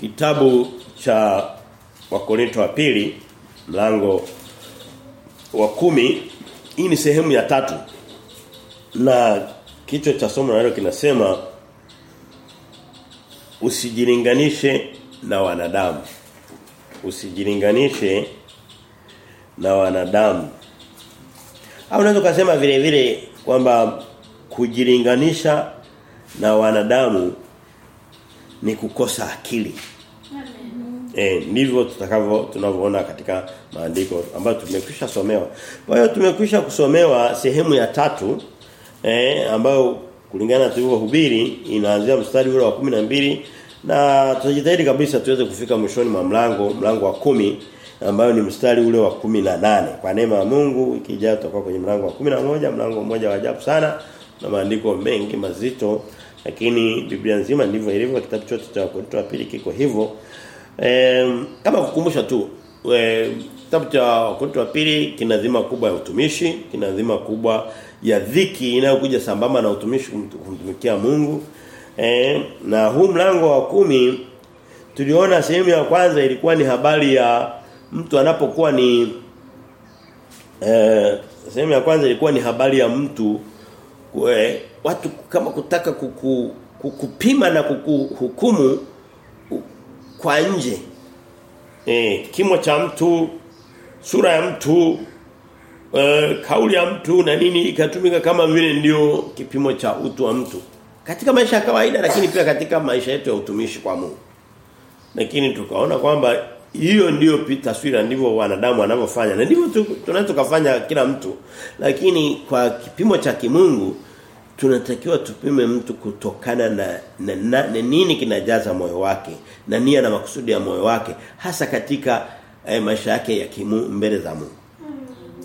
kitabu cha Wakorinto wa pili mlango wa kumi. Hii ni sehemu ya tatu. Na kichwa cha somo nalo kinasema usijilinganishe na wanadamu. Usijilinganishe na wanadamu. Au unaweza kusema vile vile kwamba kujilinganisha na wanadamu ni kukosa akili. Eh ndivyo tutakavyo tunavyoona katika maandiko ambayo tumekwisha somewa. Kwa hiyo tumekwisha kusomewa sehemu ya tatu eh ambayo kulingana na tulivyohubiri inaanzia mstari ule wa 12 na tutajitahidi kabisa tuweze kufika mwishoni mwa mlango mlango wa kumi ambayo ni mstari ule wa kumi na nane Kwa neema ya Mungu ikijaa tutakuwa kwenye mlango wa kumi na moja mlango mmoja wa ajabu sana na maandiko mengi mazito lakini Biblia nzima ndivyo ilivyo kitabu chote cha Wakorintho wa pili kiko hivyo. E, kama kukumbusha tu e, kitabu cha Wakorintho wa pili kina dhima kubwa ya utumishi, kina dhima kubwa ya dhiki inayokuja sambamba na utumishi kumtumikia Mungu. E, na huu mlango wa kumi tuliona sehemu ya kwanza ilikuwa ni habari ya mtu anapokuwa ni eh sehemu ya kwanza ilikuwa ni habari ya mtu kwe, watu kama kutaka kuku, kukupima na kukuhukumu kwa nje. Eh kimo cha mtu, sura ya mtu, e, kauli ya mtu na nini ikatumika kama vile ndio kipimo cha utu wa mtu. Katika maisha ya kawaida lakini pia katika maisha yetu ya utumishi kwa Mungu. Lakini tukaona kwamba hiyo ndiyo taswira ndivyo wanadamu wanavyofanya na ndivyo tu, tunaweza kila mtu lakini kwa kipimo cha kimungu tunatakiwa tupime mtu kutokana na, na, na, na nini kinajaza moyo wake na nia na makusudi ya moyo wake hasa katika eh, maisha yake ya kimu mbele za Mungu.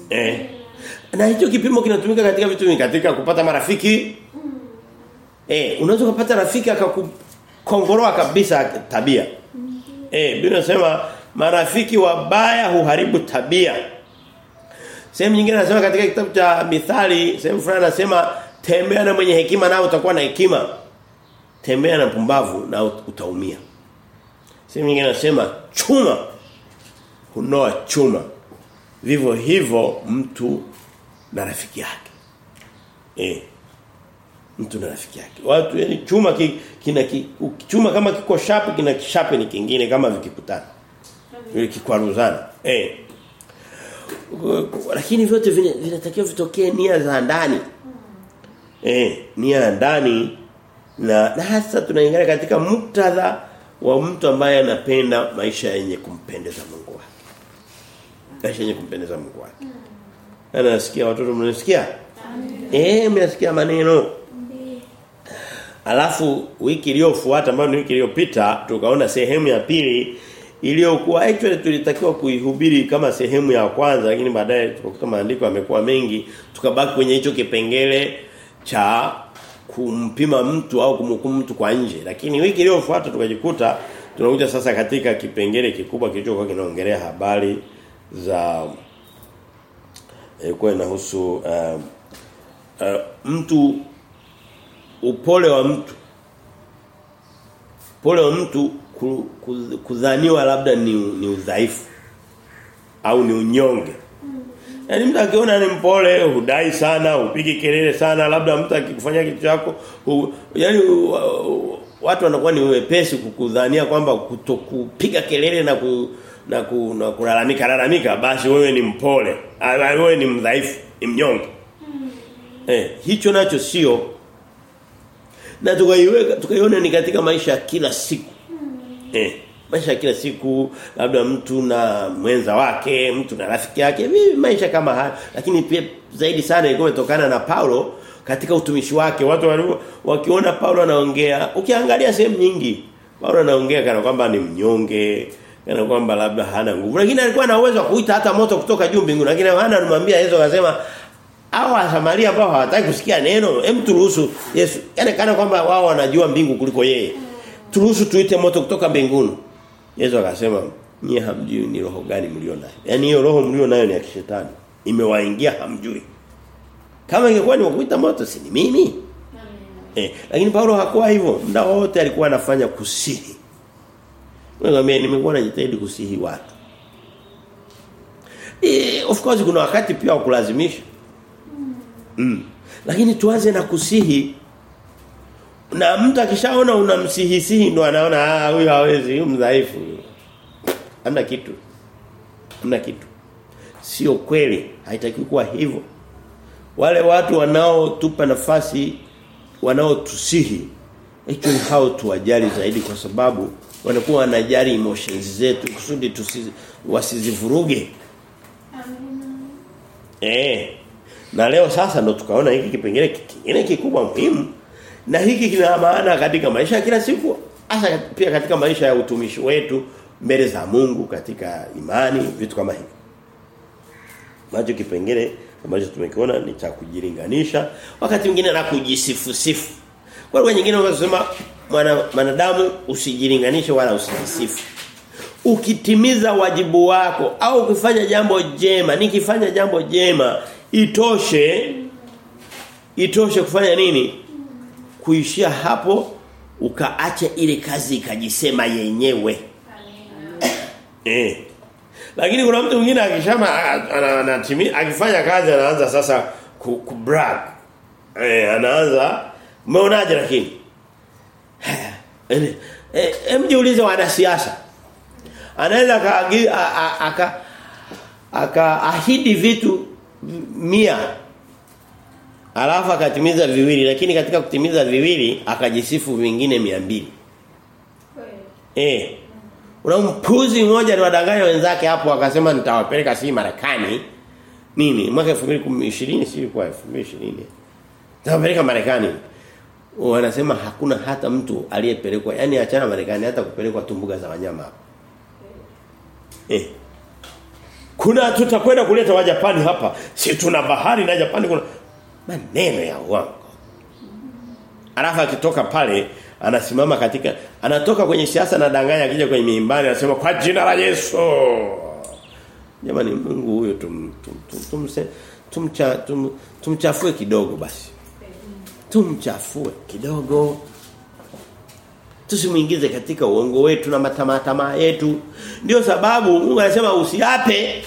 Eh. Na hicho kipimo kinatumika katika vitu vingi katika kupata marafiki. Eh, unaweza kupata rafiki akakukongoroa kabisa tabia. Eh, Biblia inasema marafiki wabaya huharibu tabia. Sehemu nyingine anasema katika kitabu cha Mithali, sehemu fulani anasema tembea na mwenye hekima nao utakuwa na hekima. Tembea na pumbavu na utaumia. Sehemu nyingine anasema chuma hunoa chuma. Vivyo hivyo mtu na rafiki yake. Eh. Mtu na rafiki yake. Watu yani chuma ki, kina ki, chuma kama kiko sharp kina kishape ni kingine kama vikikutana. Vile kikwaruzana. Eh. Lakini vyote vinatakiwa vitokee nia za ndani. Eh, nia ya ndani na, na hasa tunaingia katika muktadha wa mtu ambaye anapenda maisha yenye kumpendeza Mungu wake. Maisha yenye kumpendeza Mungu wake. Anasikia watoto mnasikia? Eh, mnasikia maneno. Alafu wiki iliyofuata ambayo ni wiki iliyopita tukaona sehemu ya pili iliyokuwa actually tulitakiwa kuihubiri kama sehemu ya kwanza lakini baadaye tukakuta maandiko yamekuwa mengi tukabaki kwenye hicho kipengele cha kumpima mtu au kumhukumu mtu kwa nje lakini wiki iliyofuata tukajikuta tunakuja sasa katika kipengele kikubwa kilichokuwa kinaongelea habari za ilikuwa inahusu uh, uh, mtu upole wa mtu pole wa mtu kudhaniwa labda ni ni udhaifu au ni unyonge. Yaani mtu akiona ni mpole, hudai sana, upigi kelele sana, labda mtu akikufanyia kitu chako, yaani watu wanakuwa ni wepesi kukudhania kwamba kutokupiga kelele na ku, na, ku, na kulalamika lalamika basi wewe ni mpole, wewe ni mdhaifu, ni mnyonge. Eh, hicho nacho sio na tukaiweka tukaiona ni katika maisha ya kila siku. Eh, maisha kila siku labda mtu na mwenza wake, mtu na rafiki yake, maisha kama haya. Lakini pia zaidi sana ilikuwa imetokana na Paulo katika utumishi wake. Watu walio wakiona Paulo anaongea, ukiangalia sehemu nyingi, Paulo anaongea kana kwamba ni mnyonge, kana kwamba labda hana nguvu. Lakini alikuwa na uwezo wa kuita hata moto kutoka juu mbinguni. Lakini hana anamwambia Yesu akasema hawa Samaria ambao hawataki kusikia neno, hem turuhusu Yesu. yani kana kwamba wao wanajua mbingu kuliko yeye. Turuhusu tuite moto kutoka mbinguni. Yesu akasema, "Nyie hamjui ni roho gani mlio nayo." Yaani hiyo roho mlio nayo ni ya kishetani. Imewaingia hamjui. Kama ingekuwa ni kuita moto si ni mimi. Eh, lakini Paulo hakuwa hivyo. Muda wote alikuwa anafanya kusihi. Wewe nimekuwa najitahidi kusihi watu. E, of course kuna wakati pia wa kulazimisha. Mm. Lakini tuanze na kusihi na mtu akishaona unamsihisihi ndo anaona ah huyu hawezi, huyu mdhaifu. Hamna kitu. Hamna kitu. Sio kweli, haitakiwi kuwa hivyo. Wale watu wanaotupa nafasi wanaotusihi actually hao tuwajali zaidi kwa sababu wanakuwa wanajali emotions zetu kusudi wasizivuruge. Eh. Na leo sasa ndo tukaona hiki kipengele kingine kikubwa muhimu na hiki kina maana katika maisha ya kila siku hasa pia katika maisha ya utumishi wetu mbele za Mungu katika imani vitu kama hivi. Macho kipengele ambacho tumekiona ni cha kujilinganisha wakati mwingine na kujisifu sifu. Kwa lugha nyingine unasema mwanadamu usijilinganishe wala usijisifu. Ukitimiza wajibu wako au ukifanya jambo jema, nikifanya jambo jema itoshe itoshe kufanya nini? Kuishia hapo ukaacha ile kazi ikajisema yenyewe. Eh. Lakini kuna mtu mwingine akishama anatimia akifanya kazi anaanza sasa ku, ku brag. Eh anaanza umeonaje lakini? Eh eh mjiulize wanasiasa. Anaweza aka akaahidi vitu mia alafu akatimiza viwili lakini katika kutimiza viwili akajisifu vingine mia mbili Eh Una mpuzi mmoja aliwadanganya wenzake hapo akasema nitawapeleka si Marekani. Nini? Mwaka 2020 si kwa 2020. Nitawapeleka Marekani. Wanasema hakuna hata mtu aliyepelekwa, Yaani achana Marekani hata kupelekwa tumbuga za wanyama hapo. Eh. Kuna tutakwenda kuleta wa Japani hapa. Si tuna bahari na Japani kuna maneno ya uongo. Alafu akitoka pale anasimama katika anatoka kwenye siasa na danganya akija kwenye mimbari anasema kwa jina la Yesu. Jamani Mungu huyo tum, tum, tum, tumse tumcha tum, tumchafue kidogo basi. Tumchafue kidogo. Tusimuingize katika uongo wetu na matamaa yetu. Ndio sababu Mungu anasema usiape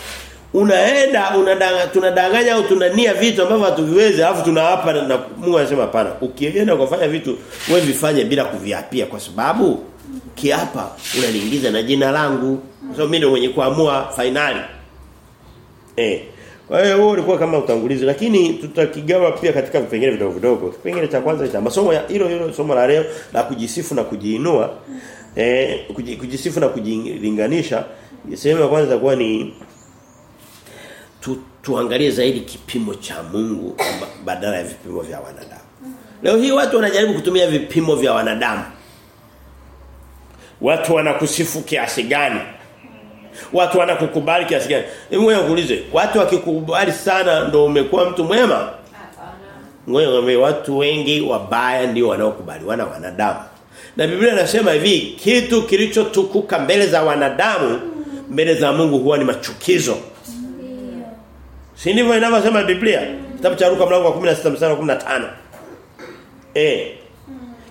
unaenda unadanga tunadanganya au tunania vitu ambavyo hatuviwezi alafu tunaapa na Mungu anasema hapana ukienda kufanya vitu wewe vifanye bila kuviapia kwa sababu kiapa unaliingiza na jina langu. Kwa sababu mimi ndio mwenye kuamua finali. Eh. Kwa hiyo huo ulikuwa kama utangulizi lakini tutakigawa pia katika vipengele vidogo vidogo. Kipengele cha kwanza cha masomo ya hilo hilo somo la leo la kujisifu na kujiinua. Eh kujisifu na kujilinganisha sehemu ya kwanza itakuwa ni tu, tuangalie zaidi kipimo cha Mungu badala ya vipimo vya wanadamu. Leo hii watu wanajaribu kutumia vipimo vya wanadamu. Watu wanakusifu kiasi gani? Watu wanakukubali kiasi gani? Hebu wewe kuulize, watu wakikubali sana ndo umekuwa mtu mwema? Ngoja watu wengi wabaya ndio wanaokubaliwa na wanadamu. Na Biblia inasema hivi, kitu kilichotukuka mbele za wanadamu mbele za Mungu huwa ni machukizo. Si ndivyo inavyosema Biblia? Kitabu cha Luka mlango wa 16 mstari wa 15. Eh.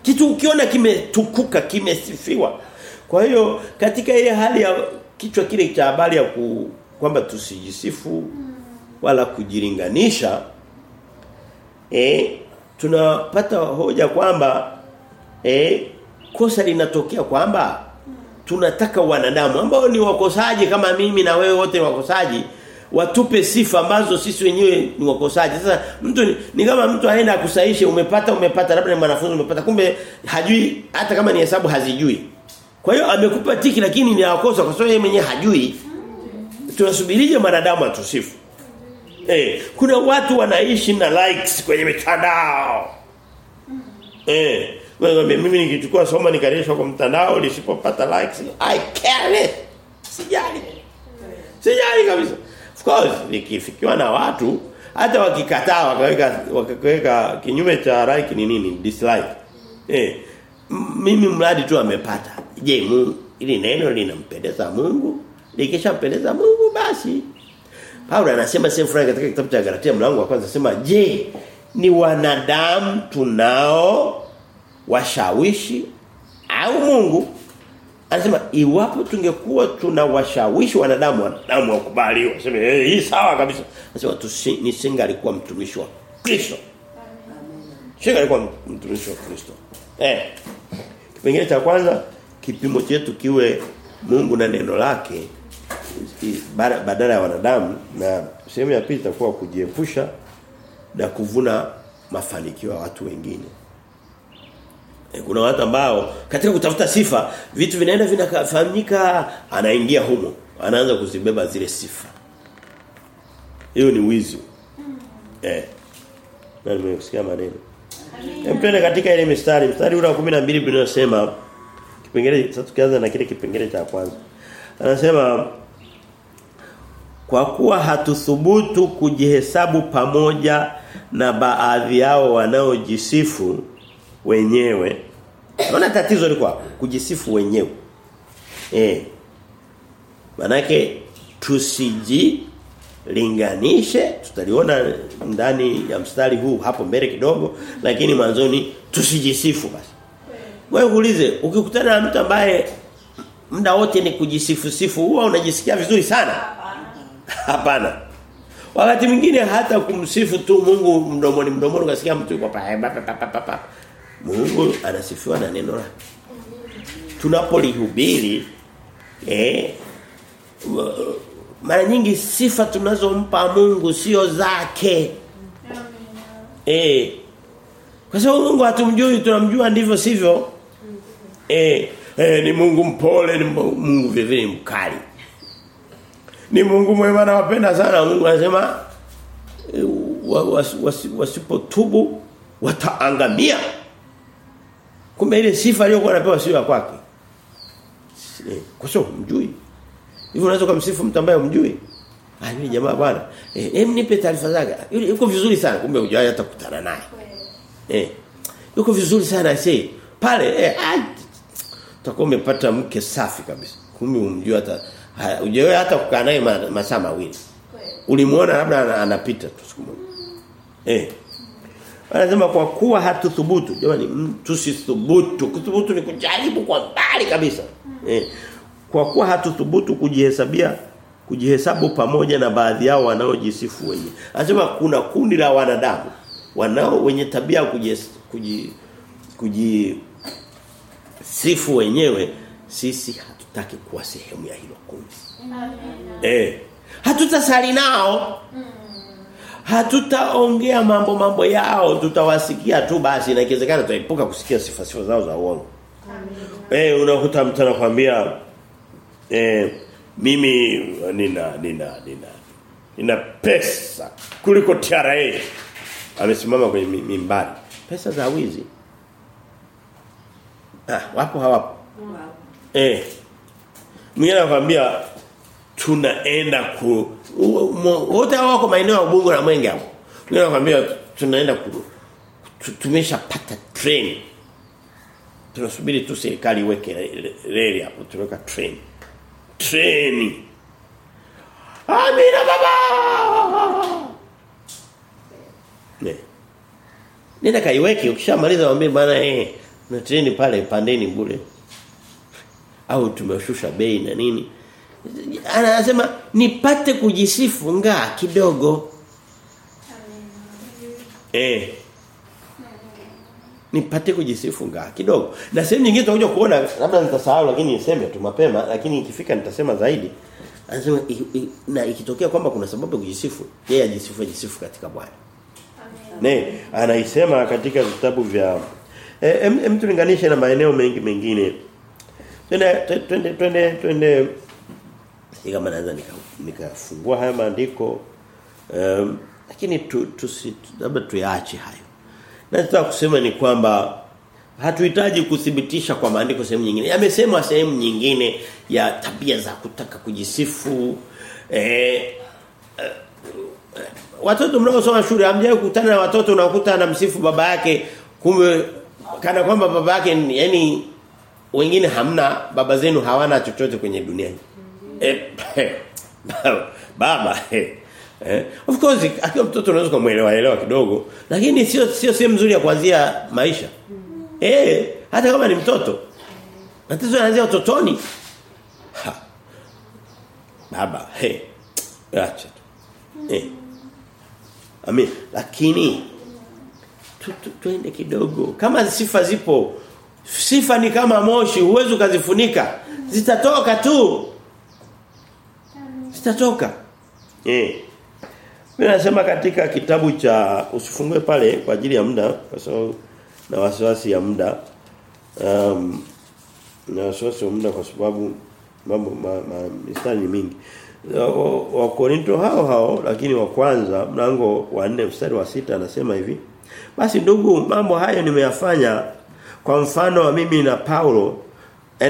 Kitu ukiona kimetukuka, kimesifiwa. Kwa hiyo katika ile hali ya kichwa kile cha habari ya ku, kwamba tusijisifu wala kujilinganisha eh tunapata hoja kwamba eh kosa linatokea kwamba tunataka wanadamu ambao ni wakosaji kama mimi na wewe wote wakosaji watupe sifa ambazo sisi wenyewe ni wakosaji. Sasa mtu ni, ni kama mtu aenda akusaishe umepata umepata labda ni mwanafunzi umepata kumbe hajui hata kama ni hesabu hazijui. Kwa hiyo amekupa tiki lakini ni akosa kwa sababu yeye mwenyewe hajui. Tunasubirije mwanadamu atusifu? Eh, kuna watu wanaishi na likes kwenye mitandao. Eh, wewe mimi nikichukua soma nikarishwa kwa mtandao lisipopata likes, I care. Sijali. Sijali kabisa. Course nikifikiwa na watu hata wakikataa wakaweka wakaweka kinyume cha like ni nini dislike. Eh mimi mradi tu amepata. Je, Mungu ili neno linampendeza Mungu? Likishampendeza Mungu basi. Paulo anasema sehemu fulani katika kitabu cha Galatia mlango wa kwanza sema je, ni wanadamu tunao washawishi au Mungu? Anasema iwapo tungekuwa tunawashawishi wanadamu wanadamu wakubali waseme hey, hii sawa kabisa. Anasema tusi nisinga alikuwa mtumishi wa Kristo. Singa alikuwa mtumishi wa Kristo. Eh. Kipengele cha kwanza kipimo chetu kiwe Mungu na neno lake badala ya wanadamu na sehemu ya pili itakuwa kujiepusha na kuvuna mafanikio ya watu wengine. E, kuna watu ambao katika kutafuta sifa vitu vinaenda vinafanyika anaingia humo anaanza kuzibeba zile sifa. Hiyo ni wizi. Eh. Na nimesikia maneno. Mpende katika ile mistari, mstari ule wa 12 Biblia inasema kipengele sasa tukianza na kile kipengele cha kwanza. Anasema kwa kuwa hatuthubutu kujihesabu pamoja na baadhi yao wanaojisifu wenyewe. Unaona tatizo liko hapo, kujisifu wenyewe. Eh. Manake tusiji linganishe tutaliona ndani ya mstari huu hapo mbele kidogo lakini mwanzoni tusijisifu basi. Wewe uulize ukikutana na mtu ambaye muda wote ni kujisifu sifu huwa unajisikia vizuri sana? Hapana. Wakati mwingine hata kumsifu tu Mungu mdomoni mdomoni ukasikia mtu yuko pa pa pa pa Mungu anasifiwa na neno lake. Tunapolihubiri eh mara nyingi sifa tunazompa Mungu sio zake. Eh. Kwa sababu Mungu hatumjui tunamjua ndivyo sivyo. Eh, eh ni Mungu mpole ni Mungu vivyo mkali. Ni Mungu mwema na wapenda sana Mungu anasema wasipotubu wataangamia. Kumbe ile sifa aliyokuwa anapewa sio ya kwake. Kwa sababu mjui. Hivi unaweza kumsifu mtu ambaye umjui? Ah yule jamaa bwana. Eh hem nipe taarifa zake. Yule yuko vizuri sana kumbe hujawahi hata kukutana naye. Eh. Yuko vizuri sana aisee. Pale eh utakuwa umepata mke safi kabisa. Kumbe umjui hata hujawahi hata kukaa naye masaa mawili. Ulimuona labda anapita tu siku moja. Eh. Anasema kwa kuwa hatuthubutu. Jamani tusithubutu. Kuthubutu ni kujaribu kwa mbali kabisa. Eh kwa kuwa hatuthubutu kujihesabia kujihesabu pamoja na baadhi yao wanaojisifu wenyewe. Anasema kuna kundi la wanadamu wanao wenye tabia kuji kuji, kuji sifu wenyewe sisi hatutaki kuwa sehemu ya hilo kundi. Eh. Hatutasali nao. Hatutaongea mambo mambo yao, tutawasikia tu basi na ikiwezekana tutaepuka kusikia sifa sifa zao za uongo. Eh unakuta mtu anakuambia eh mimi nina nina nina nina pesa kuliko TRA amesimama kwenye mimbari. Pesa za wizi. Ah wapo hawapo? Eh. Mwingine anakuambia tunaenda ku wote wako maeneo ya Ubungo na Mwenge hapo mwingine nakwambia tunaenda tumeshapata train tunasubiri tu serikali iweke reli hapo tunaweka train Train. Amina baba. Ne. Nenda kaiweke ukishamaliza waambie bana eh na treni pale pandeni bure. Au tumeshusha bei na nini? Anasema nipate kujisifu nga kidogo. Eh. Nipate kujisifu ngaa kidogo. Na sehemu nyingine tutakuja kuona labda nitasahau lakini niseme tu mapema lakini ikifika nitasema zaidi. Anasema na ikitokea kwamba kuna sababu ya kujisifu, yeye ajisifu ajisifu katika Bwana. Ne, anaisema katika vitabu vya eh em tulinganishe na maeneo mengi mengine. Twende twende twende twende kama naweza nikafungua nika haya maandiko um, lakini tu, tu, labda tuyaache hayo. Na nataka kusema ni kwamba hatuhitaji kuthibitisha kwa maandiko sehemu nyingine. Yamesemwa sehemu nyingine ya tabia za kutaka kujisifu eh, eh watoto mnaosoma shule hamjawahi kukutana na watoto unakuta anamsifu baba yake kumbe kana kwamba baba yake yani wengine hamna baba zenu hawana chochote kwenye dunia hii. Eh, baba eh, eh. Of course akiwa mtoto unaweza kumuelewa elewa kidogo lakini sio sio sehemu nzuri ya kuanzia maisha. Eh hata kama ni mtoto. Matatizo yanaanzia utotoni. Ha. Baba, eh Acha tu. Eh. Amen. Lakini tu, tu, tuende kidogo. Kama sifa zipo, sifa ni kama moshi, huwezi ukazifunika. Zitatoka tu. Zitatoka. Eh. Mimi nasema katika kitabu cha usifungue pale kwa ajili ya muda kwa sababu na wasiwasi ya muda. Um, na wasiwasi wa muda kwa sababu mambo ma, ma, mistari ni mingi. Wa Korinto hao hao lakini wa kwanza mlango wa 4 mstari wa sita anasema hivi. Basi ndugu mambo hayo nimeyafanya kwa mfano wa mimi na Paulo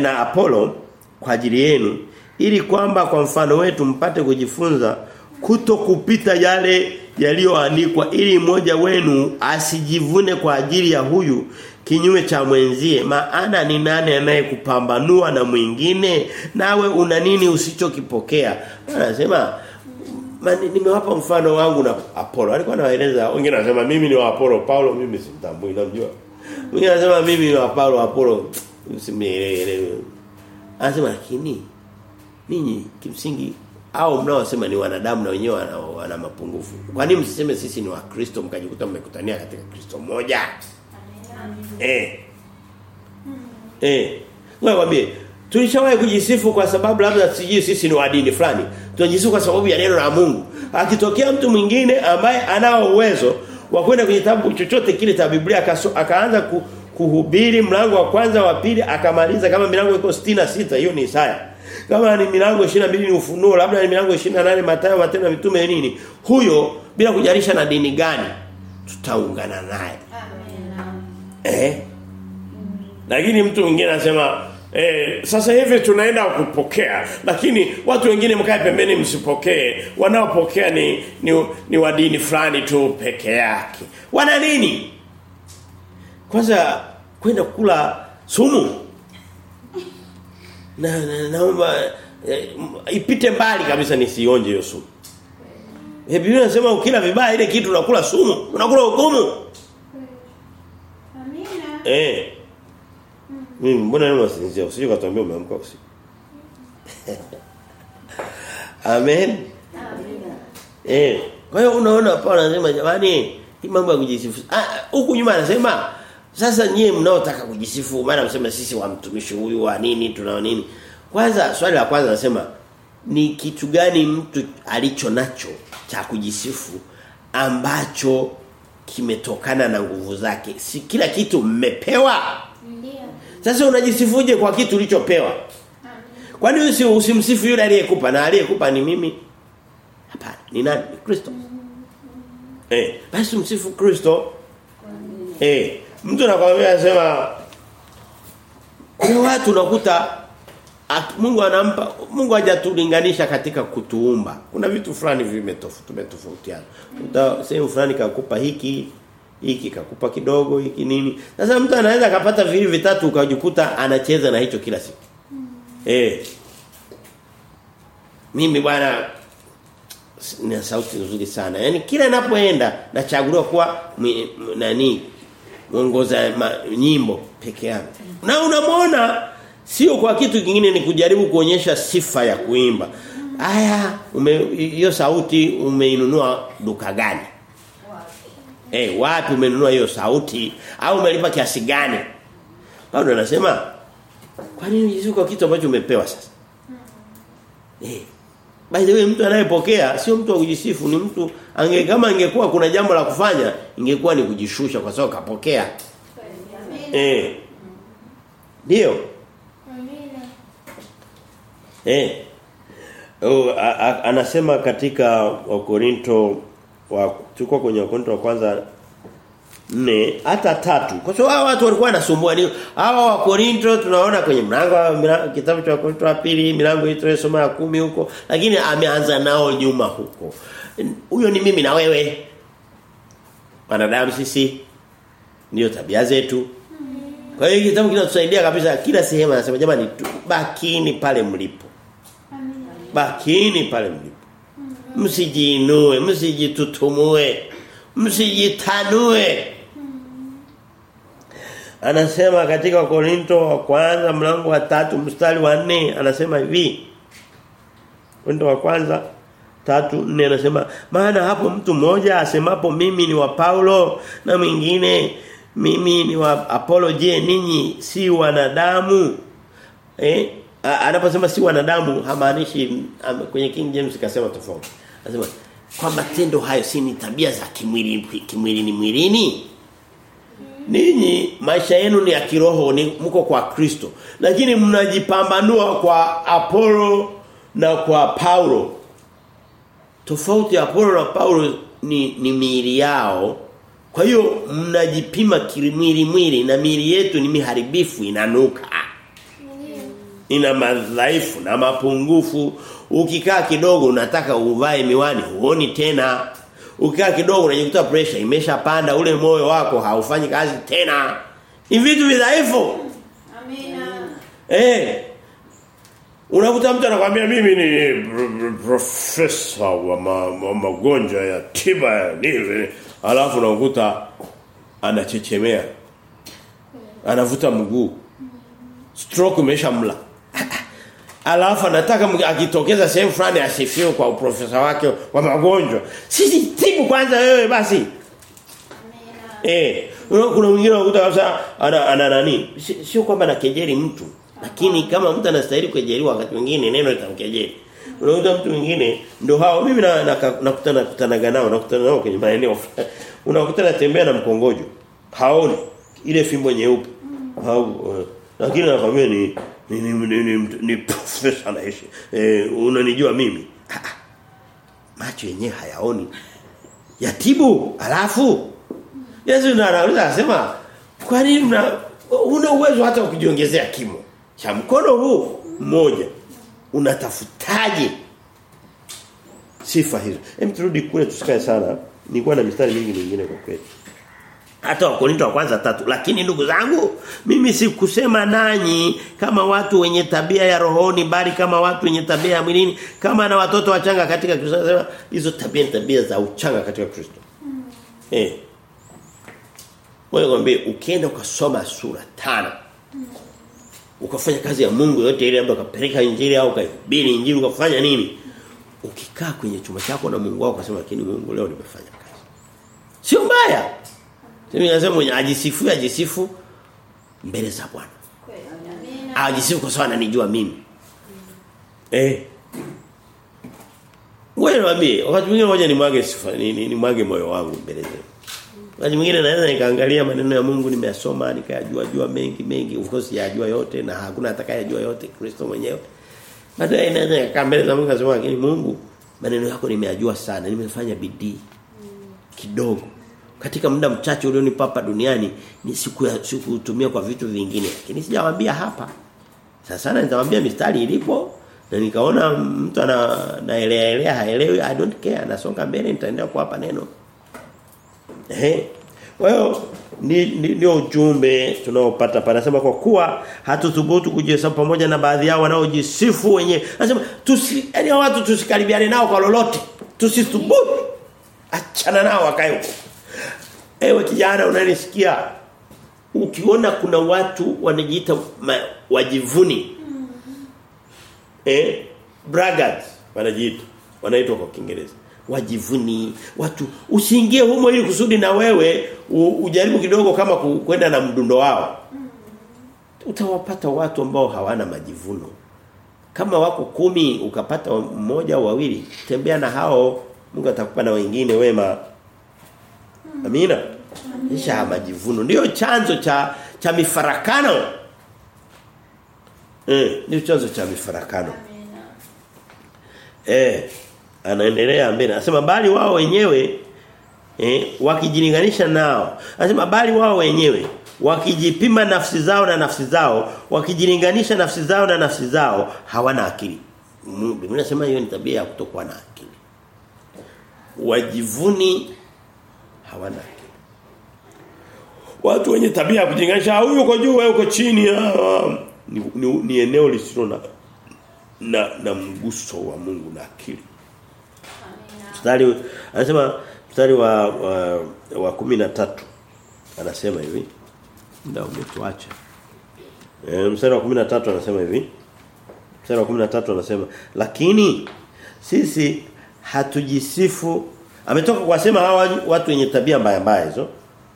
na Apollo kwa ajili yenu ili kwamba kwa mfano wetu mpate kujifunza kuto kupita yale yaliyoandikwa ili mmoja wenu asijivune kwa ajili ya huyu kinyume cha mwenzie. Maana ni nani anayekupambanua na mwingine? Nawe una nini usichokipokea? Anasema nimewapa mfano wangu na Apollo alikuwa anawaeleza wengine wanasema mimi ni wa Apollo Paulo mimi simtambui namjua wengine wanasema mimi ni wa Paulo Apollo simielewi anasema lakini ninyi kimsingi au mnaosema ni wanadamu na wenyewe wana, wana mapungufu. Kwa nini msiseme sisi ni wakristo mkajikuta mmekutania katika Kristo mmoja? Eh. Eh. Wewe waambie tulishawahi kujisifu kwa sababu labda sijui sisi ni wa dini fulani. Tunajisifu kwa sababu ya neno la Mungu. Akitokea mtu mwingine ambaye anao uwezo wa kwenda kwenye kitabu chochote kile cha Biblia akaso, akaanza ku, kuhubiri mlango wa kwanza wa pili akamaliza kama milango iko 66 hiyo ni Isaya kama ni milango 22 ni ufunuo labda ni milango 28 Mathayo Matendo mitume nini? Huyo bila kujarisha na dini gani tutaungana naye. Eh? Lakini mtu mwingine anasema Eh, sasa hivi tunaenda kupokea lakini watu wengine mkae pembeni msipokee. Wanaopokea ni, ni ni wa dini fulani tu peke yake. Wana nini? Kwanza kwenda kula sumu na, na naomba eh, ipite mbali kabisa nisionje hiyo sumu. Eh Biblia inasema ukila vibaya ile kitu unakula sumu, unakula hukumu. Amina. Eh. Mimi mbona leo nasinzia? Usije ukatuambia umeamka usiku. Amen. Amina. Eh. Kwa hiyo unaona Paulo anasema jamani hii mambo ya kujisifu. Ah huku nyuma anasema sasa nyie mnaotaka kujisifu maana msema sisi wa mtumishi huyu wa nini tuna nini. Kwanza swali la kwanza nasema ni kitu gani mtu alicho nacho cha kujisifu ambacho kimetokana na nguvu zake. Si kila kitu mmepewa. Ndio. Sasa unajisifuje kwa kitu ulichopewa? Kwani usi, usimsifu yule aliyekupa na aliyekupa ni mimi? Hapana, ni nani? Ni Kristo. Eh, basi msifu Kristo. Eh, mtu anakuambia anasema kuna watu nakuta Mungu anampa Mungu hajatulinganisha katika kutuumba. Kuna vitu fulani vimetofautiana. Uta sehemu fulani kakupa hiki hiki kakupa kidogo hiki nini. Sasa mtu anaweza akapata vile vitatu ukajikuta anacheza na hicho kila siku. Eh. Mimi bwana ni sauti nzuri sana. Yaani kila ninapoenda nachaguliwa kuwa nani mwongoza ma- nyimbo peke yake. Na unamwona sio kwa kitu kingine ni kujaribu kuonyesha sifa ya kuimba. Aya, ume hiyo sauti umeinunua duka gani? Eh, wapi umenunua hiyo sauti au umelipa kiasi gani? Paulo anasema kwa nini kwa kitu ambacho umepewa sasa? Eh. By the way mtu anayepokea sio mtu wa kujisifu ni mtu ange kama ingekuwa kuna jambo la kufanya ingekuwa ni kujishusha kwa sababu kapokea. Eh. Ndio. Amina. Eh. Oh, a, a, anasema katika Wakorinto wa tuko kwenye Wakorinto wa kwanza nne. Hata tatu. Kwa sababu hawa watu walikuwa wanasumbua. Ni hawa wa Korinto tunaona kwenye mlango kitabu cha Korinto wa pili milango hii tunasoma ya kumi huko. Lakini ameanza nao nyuma huko. Huyo ni mimi na wewe. Wanadamu sisi ndio tabia zetu. Kwa hiyo kitabu kinatusaidia kabisa kila sehemu anasema jamani bakini pale mlipo. Bakini pale mlipo. Msijiinue msijitutumue msijitanue Anasema katika Korinto wa kwanza mlango wa tatu mstari wa nne anasema hivi. Korinto wa kwanza tatu nne anasema maana hapo mtu mmoja asemapo mimi ni wa Paulo na mwingine mimi ni wa Apollo je ninyi si wanadamu? Eh anaposema si wanadamu hamaanishi kwenye King James kasema tofauti. Anasema kwa matendo hayo si ni tabia za kimwili kimwili ni mwilini ninyi maisha yenu ni ya kiroho ni mko kwa Kristo. Lakini mnajipambanua kwa Apollo na kwa Paulo. Tofauti ya Apollo na Paulo ni, ni miili yao. Kwa hiyo mnajipima kimwili mwili na miili yetu ni miharibifu inanuka. Ina madhaifu na mapungufu. Ukikaa kidogo unataka uvae miwani huoni tena ukikaa kidogo unajikuta pressure imeshapanda ule moyo wako haufanyi kazi tena. Ni vitu vidhaifu Amina. eh. Unakuta mtu anakuambia mimi ni professor profesa wa, ma, wa magonjwa ya tiba ya nini. Alafu unakuta anachechemea. Anavuta mguu. Stroke imeshamla alafu anataka akitokeza sehemu fulani asifiwe kwa uprofesa wake wa magonjwa sisi tibu kwanza wewe basi. Eh, kuna mwingine unakuta kabisa ana, ana nani? Sio kwamba nakejeli mtu, lakini kama mtu anastahili kujeliwa wakati mwingine neno litamkejeli. Unakuta mtu mwingine ndio hao mimi na nakutana na, nakutana kutanaga nao nakutana nao kwenye maeneo. Unakutana Unakuta anatembea na mkongojo. Haoni ile fimbo nyeupe. Hao uh, lakini anakwambia ni ni ni, ni, ni, ni, professor anaishi. Eh, unanijua mimi. Macho yenyewe hayaoni. Yatibu alafu? Yesu anauliza anasema kwa nini mna una uwezo hata ukijiongezea kimo? Cha mkono huu mmoja unatafutaje? Sifa hizo. Hem turudi kule tusikae sana. Nilikuwa na mistari mingi mingine kwa kweli hata wakorinto wa kwanza tatu. Lakini ndugu zangu mimi sikusema nanyi kama watu wenye tabia ya rohoni bali kama watu wenye tabia ya mwilini kama na watoto wachanga katika Kristo. Sema hizo tabia ni tabia za uchanga katika Kristo. Mm. eh. Wewe ngombe ukienda ukasoma sura tano ukafanya kazi ya Mungu yote ile ambayo ukapeleka injili au ukahubiri injili ukafanya nini ukikaa kwenye chumba chako na Mungu wako ukasema lakini Mungu leo nimefanya kazi. Sio mbaya mimi nasema mwenye ajisifu ajisifu mbele za Bwana Kweli. Ajisifu kwa sababu ananijua mimi eh wewe niambie wakati mwingine moja ni mwage sifa ni, ni, ni mwage moyo wangu mbele zenu Wakati mwingine naweza nikaangalia maneno ya Mungu nimeyasoma nikayajua jua mengi mengi of course yajua yote na hakuna atakayejua yote Kristo mwenyewe. Baadaye naweza nikaa mbele za Mungu nasema lakini Mungu maneno yako nimeyajua sana nimefanya bidii kidogo. Katika muda mchache ulionipa hapa duniani ni siku ya siku utumia kwa vitu vingine lakini sijawaambia hapa. Sasa nitawaambia mistari ilipo na nikaona mtu ana naelea elea haelewi I don't care nasonga mbele nitaendelea kuwapa neno. eh Kwa hiyo ni ni ujumbe tunaopata pale. nasema kwa kuwa hatuthubutu kujihesabu pamoja na baadhi yao wanaojisifu wenyewe. Anasema tusi yani watu tusikaribiane nao kwa lolote. Tusithubutu. Achana nao wakae huko. Ewe kijana unanisikia ukiona kuna watu wanajiita wajivuni. Mm -hmm. Eh? Braggarts wanajiita. Wanaitwa kwa Kiingereza wajivuni watu usiingie humo ili kusudi na wewe u, ujaribu kidogo kama kwenda na mdundo wao Mm -hmm. utawapata watu ambao hawana majivuno kama wako kumi ukapata mmoja au wawili tembea na hao Mungu atakupa na wengine wema amina kisha majivuno ndio chanzo cha cha mifarakano eh ndio chanzo cha mifarakano Amina. Eh, anaendelea mbele. Anasema bali wao wenyewe eh wakijilinganisha nao. Anasema bali wao wenyewe wakijipima nafsi zao na nafsi zao, wakijilinganisha nafsi zao na nafsi zao, hawana akili. Biblia inasema hiyo ni tabia ya kutokuwa na akili. Wajivuni hawana akili. Watu wenye tabia ya kujilinganisha, "Ah, huyu uko juu, wewe uko chini." ah, Ni, ni, ni eneo lisilo na na na mguso wa Mungu na akili. Mstari anasema mstari wa wa, wa 13 anasema hivi. ndio umetuacha. Eh mstari wa 13 anasema hivi. Mstari wa 13 anasema lakini sisi hatujisifu ametoka kuwasema hawa watu wenye tabia mbaya mbaya hizo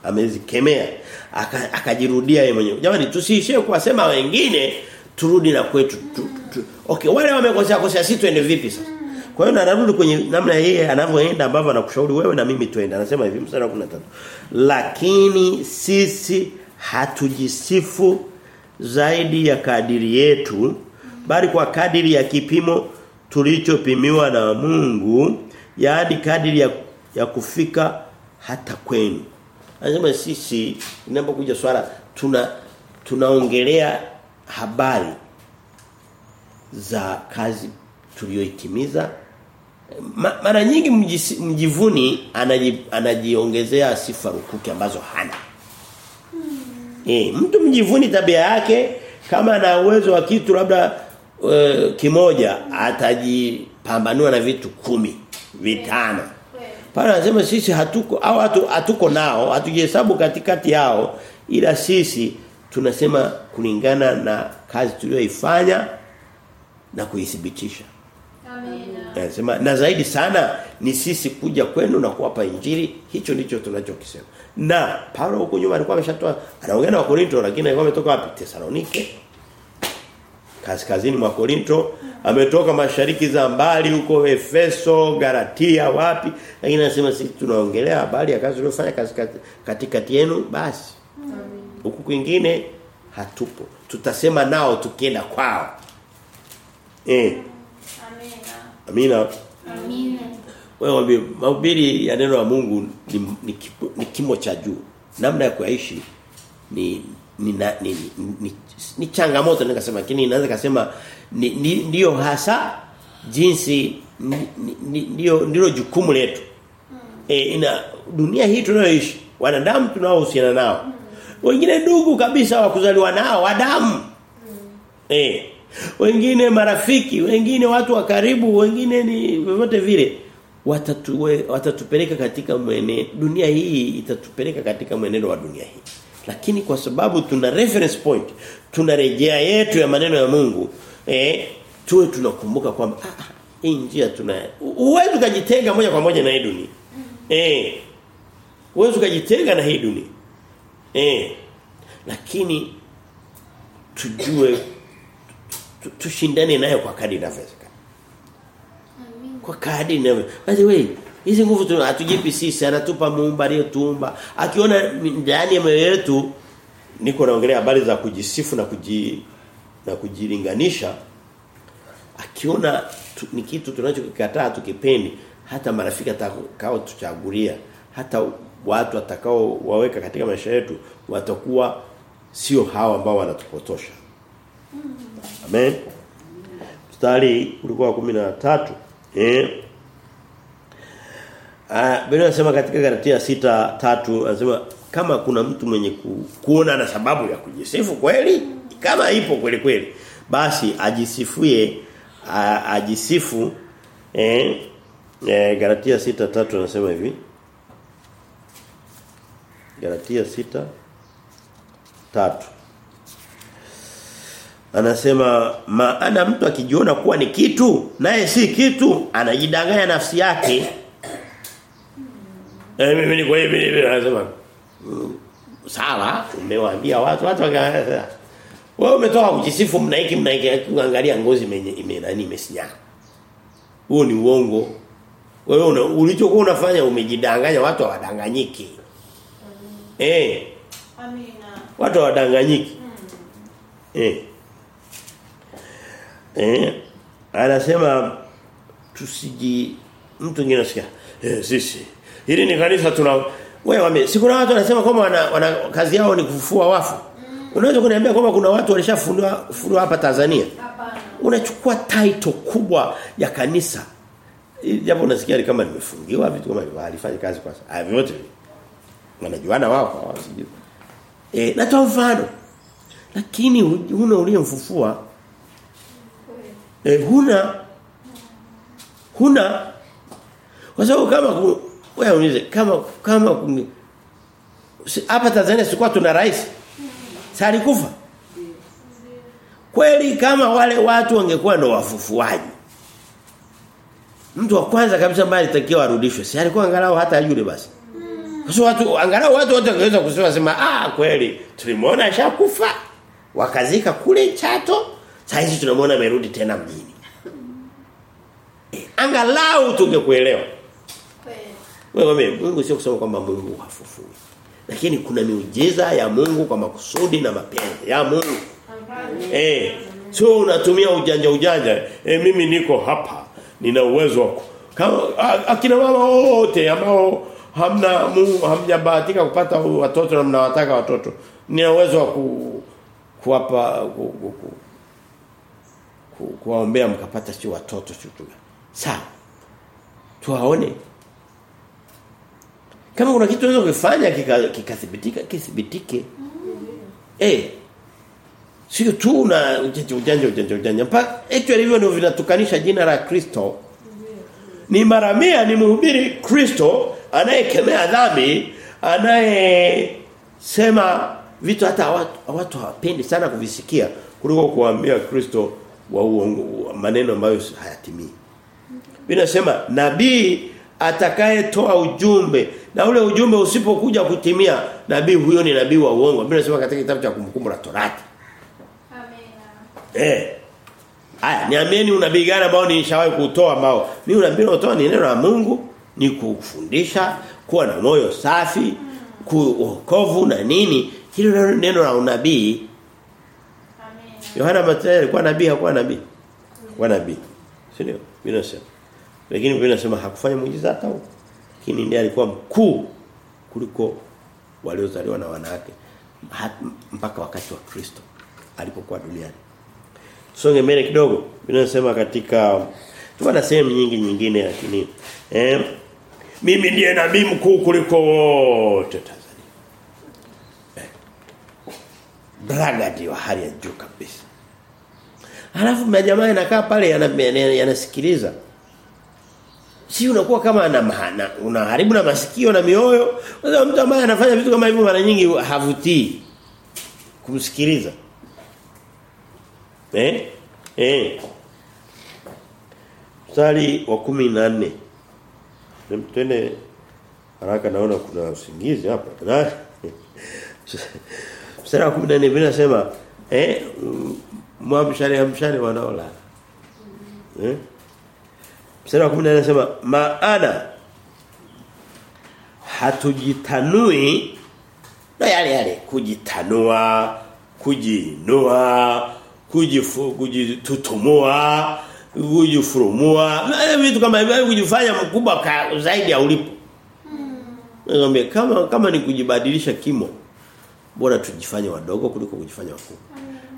amezikemea aka- akajirudia yeye mwenyewe. Jamani tusiishie kuwasema wengine turudi na kwetu. Tu, tu. Okay wale wamekosea kosea sisi tuende vipi sasa? Kwa hiyo narudi kwenye namna yeye anavyoenda ambavyo anakushauri wewe na mimi tuende. Anasema hivi mstari wa 13. Lakini sisi hatujisifu zaidi ya kadiri yetu bali kwa kadiri ya kipimo tulichopimiwa na Mungu yaani kadiri ya, ya kufika hata kwenu. Anasema sisi inapokuja swala tuna tunaongelea habari za kazi tuliyoitimiza Ma, mara nyingi mjisi, mjivuni anaji, anajiongezea sifa rukuki ambazo hana. Eh, mtu mjivuni tabia yake kama ana uwezo wa kitu labda e, kimoja atajipambanua na vitu kumi, vitano. Paulo Pale anasema sisi hatuko au hatu, hatuko nao, hatujihesabu katikati yao ila sisi tunasema kulingana na kazi tuliyoifanya na kuithibitisha. Amina. Anasema na zaidi sana ni sisi kuja kwenu na kuwapa injili hicho ndicho tunachokisema. Na Paulo huko nyuma alikuwa ameshatoa anaongea na Wakorinto lakini alikuwa ametoka wapi? Tesalonike. Kaskazini mwa Korinto, ametoka mashariki za mbali huko Efeso, Galatia wapi? Lakini anasema sisi tunaongelea habari ya kazi uliyofanya katikati yenu basi. Huku kwingine hatupo. Tutasema nao tukienda kwao. Eh, Amina. amina. Amina. Wewe mahubiri ya neno la Mungu ni, ni, ni kimo cha juu. Namna ya kuishi ni ni, na, ni, ni, ni, ni changamoto nikasema lakini naweza kusema ni, ni ndio hasa jinsi ndio ndilo jukumu letu. Mm. E, ina dunia hii tunayoishi wanadamu tunaohusiana nao. Mm. Wengine ndugu kabisa wa kuzaliwa nao wadamu. Eh. Wengine marafiki, wengine watu wa karibu, wengine ni vyovyote vile watatue, watatupeleka katika mwenendo dunia hii itatupeleka katika mwenendo wa dunia hii. Lakini kwa sababu tuna reference point, tuna rejea yetu ya maneno ya Mungu, eh tuwe tunakumbuka kwamba ah, ah, hii njia tuna uwezo ukajitenga moja kwa moja na hii dunia. Eh. Uwezo ukajitenga na hii dunia. Eh. Lakini tujue tushindane nayo kwa kadri inavyowezekana. Kwa kadri inavyo. Basi wewe hizi nguvu hatujipi sisi anatupa muumba aliyetuumba. Akiona ndani ya moyo yetu niko naongelea habari za kujisifu na kuji na kujilinganisha akiona tu, ni kitu tunachokikataa tukipendi hata marafiki atakao tuchagulia hata watu atakao waweka katika maisha yetu watakuwa sio hawa ambao wanatupotosha Amen. Mstari ulikuwa wa 13. Eh. Ah, Biblia inasema katika Galatia 6:3 anasema kama kuna mtu mwenye ku, kuona na sababu ya kujisifu kweli, kama ipo kweli kweli, basi ajisifue a- ajisifu eh, eh Galatia 6:3 anasema hivi. Galatia 6:3 Anasema maana mtu akijiona kuwa ni kitu naye si kitu anajidanganya nafsi yake. Eh mimi niko kwa hivi hivi anasema mm, sawa umewaambia watu watu wakaanza wewe umetoka kujisifu mnaiki mnaiki kuangalia ngozi yenye ime nani imesinyaa. Huo ni uongo. Wewe una, ulichokuwa unafanya umejidanganya watu hawadanganyiki. Eh Amina. watu hawadanganyiki. Eh. Eh. Anasema tusiji mtu mwingine anasikia eh sisi hili ni kanisa tuna wewe wame siku na watu wanasema kwamba wana, wana kazi yao ni kufufua wafu. Mm. Unaweza kuniambia kwamba kuna watu walishafunua funua hapa Tanzania. Hapana. Unachukua title kubwa ya kanisa. Japo unasikia ni kama nimefungiwa vitu kama hivyo alifanya kazi kwa sasa. Haya vyote. Wanajuana wao kwa wao sijui. Eh natoa mfano. Lakini huna uliyemfufua eh, huna huna kwa sababu kama wewe unize kama kama hapa Tanzania sikuwa tuna rais Sari kufa. Kweli kama wale watu wangekuwa ndo wafufuaji. Mtu wa kwanza kabisa ambaye alitakiwa arudishwe. Si alikuwa angalau hata yule basi. Kwa sababu watu angalau watu wote wangeweza kusema sema ah kweli tulimwona ashakufa. Wakazika kule Chato. Sasa hizi tunamwona amerudi tena mjini. E, angalau tungekuelewa. Kweli. Wewe Mungu sio kusema kwamba Mungu hafufui. Lakini kuna miujiza ya Mungu kwa makusudi na mapenzi ya Mungu. Eh, sio unatumia ujanja ujanja. Eh, mimi niko hapa. Nina uwezo wako. Kama akina mama wote ambao hamna Mungu hamjabahatika kupata watoto na mnawataka watoto. Nina uwezo wa ku, kuwapa ku, ku, ku, ku, kuwaombea mkapata si watoto si. Sawa. Tuwaone kama kuna kitu unaweza kufanya kika- kikathibitika kithibitike. Eh. Sio tu na ujanja ujanja ujanja ujanja. Mpaka actually hivyo ndio vinatukanisha jina la Kristo. Ni mara mia ni mhubiri Kristo anayekemea dhambi, anayesema vitu hata watu, watu hawapendi sana kuvisikia kuliko kuambia Kristo wa uongo maneno ambayo hayatimii. Binasema nabii atakayetoa ujumbe na ule ujumbe usipokuja kutimia nabii huyo ni nabii wa uongo. Biblia inasema katika kitabu cha kumbukumbu la Torati. Amina. Eh. Aya, niambieni unabii gani ambao nilishawahi kutoa ambao ni unabii unaotoa ni neno la Mungu, ni kufundisha, kuwa na moyo safi, kuokovu na nini? Hilo neno- la unabii. Amina. Yohana Mbatizaji alikuwa nabii hakuwa nabii? kwa nabii. Sio? ndio? Lakini Biblia inasema hakufanya muujiza hata huko. Lakini ndiye alikuwa mkuu kuliko waliozaliwa na wanawake mpaka wakati wa Kristo alipokuwa duniani. Tusonge mbele kidogo. Biblia inasema katika tuko na sehemu nyingi nyingine lakini eh mimi ndiye nabii mkuu kuliko wote Tanzania. Eh. bragadi wa hali ya juu kabisa. Alafu majamaa yanakaa pale yana- yana- yanasikiliza. Si unakuwa kama ana maana, unaharibu na masikio na mioyo. Sasa mtu ambaye anafanya vitu kama hivyo mara nyingi havutii kumsikiliza. Eh? Eh. Mstari wa 14. Hem twende haraka naona kuna usingizi hapa. Na Mstari wa 14 Biblia inasema eh mwamshari hamshari wanaolala. Eh? Mstari wa 14 anasema maana hatujitanui na yale yale kujitanua, kujinua, kujifu, kujitutumua, kujifurumua, na vitu kama hivyo kujifanya mkubwa zaidi ya ulipo. Ngombe kama kama ni kujibadilisha kimo bora tujifanye wadogo kuliko kujifanya wakubwa.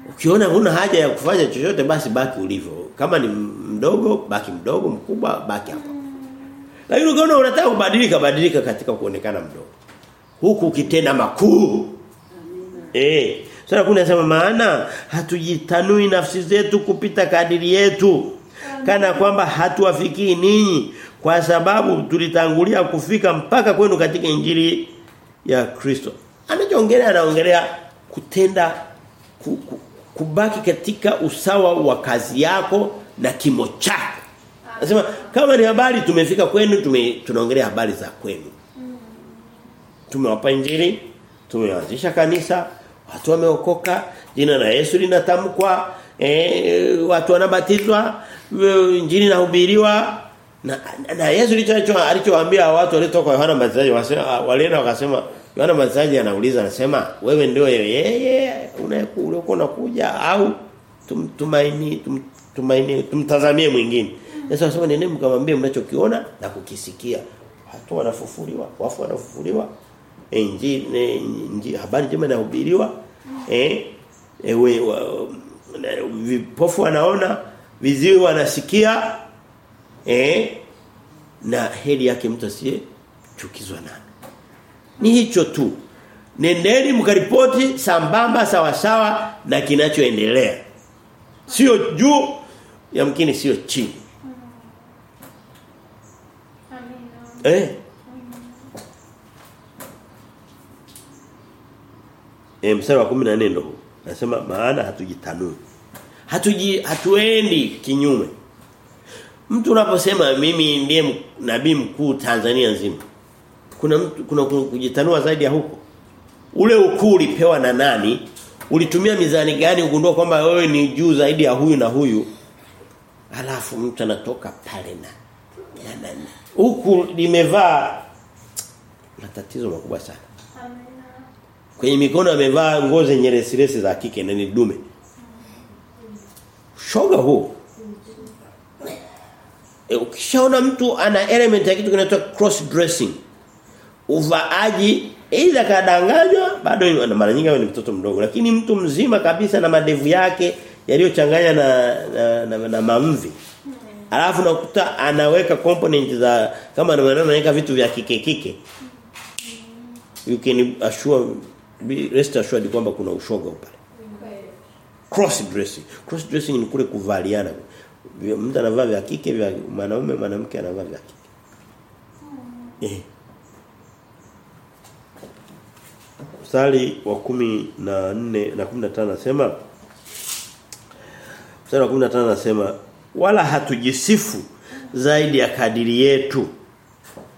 Ukiona huna haja ya kufanya chochote basi baki ulivyo. Kama ni mdogo baki mdogo, mkubwa baki hapo. Lakini ukiona unataka kubadilika badilika katika kuonekana mdogo. Huku ukitenda makuu. Eh, sasa kuna sema maana hatujitanui nafsi zetu kupita kadiri yetu. Kana kwamba hatuwafikii ninyi kwa sababu tulitangulia kufika mpaka kwenu katika injili ya Kristo. Anachoongelea anaongelea kutenda ku, ku, kubaki katika usawa wa kazi yako na kimo chako. Anasema kama ni habari tumefika kwenu tume, tunaongelea habari za kwenu. Tumewapa injili, tumeanzisha kanisa, watu wameokoka, jina la Yesu linatamkwa, eh watu wanabatizwa, eh, injili inahubiriwa na, na Yesu alicho alichowaambia watu waliotoka Yohana Mbatizaji walienda wakasema Yohana Mbatizaji anauliza anasema wewe ndio yeye uliokuwa unakuja au tumtumaini tum, tumaini tumtazamie mwingine. Yesu anasema nene mkamwambie mnachokiona na kukisikia. Watu wanafufuliwa, wafu wanafufuliwa. Injili injili habari njema inahubiriwa. Eh ewe wa, vipofu wanaona, viziwi wanasikia. Eh na heli yake mtu asiye chukizwa nani. Ni hicho tu. Nendeni mkaripoti sambamba sawa sawa na kinachoendelea. Sio juu yamkini sio chini. Amina. Eh? Eh mstari wa 14 ndio huu. Nasema maana hatujitanui. Hatuji hatuendi kinyume. Mtu unaposema mimi ndiye nabii mkuu Tanzania nzima. Kuna mtu kuna kujitanua zaidi ya huko. Ule ukuu ulipewa na nani? Ulitumia mizani gani ugundua kwamba wewe ni juu zaidi ya huyu na huyu? Alafu mtu anatoka pale na. Huku limevaa matatizo makubwa sana. Kwenye mikono amevaa nguo zenye resiresi za kike na ni dume. Shoga huu. E, ukishaona mtu ana element ya kitu kinaitwa cross dressing. Uvaaji aidha kadanganywa bado mara nyingi ni mtoto mdogo lakini mtu mzima kabisa na madevu yake yaliyochanganya na na, na, na mamvi. Alafu nakuta anaweka component za kama anaona anaweka vitu vya kike kike. You can assure be rest assured kwamba kuna ushoga pale. Cross dressing. Cross dressing ni kule kuvaliana. Mtu anavaa vya kike vya mwanaume mwanamke anavaa vya kike. Eh. Mstari wa kumi na nne na kumi na Mstari wa kumi na nasema wala hatujisifu zaidi ya kadiri yetu.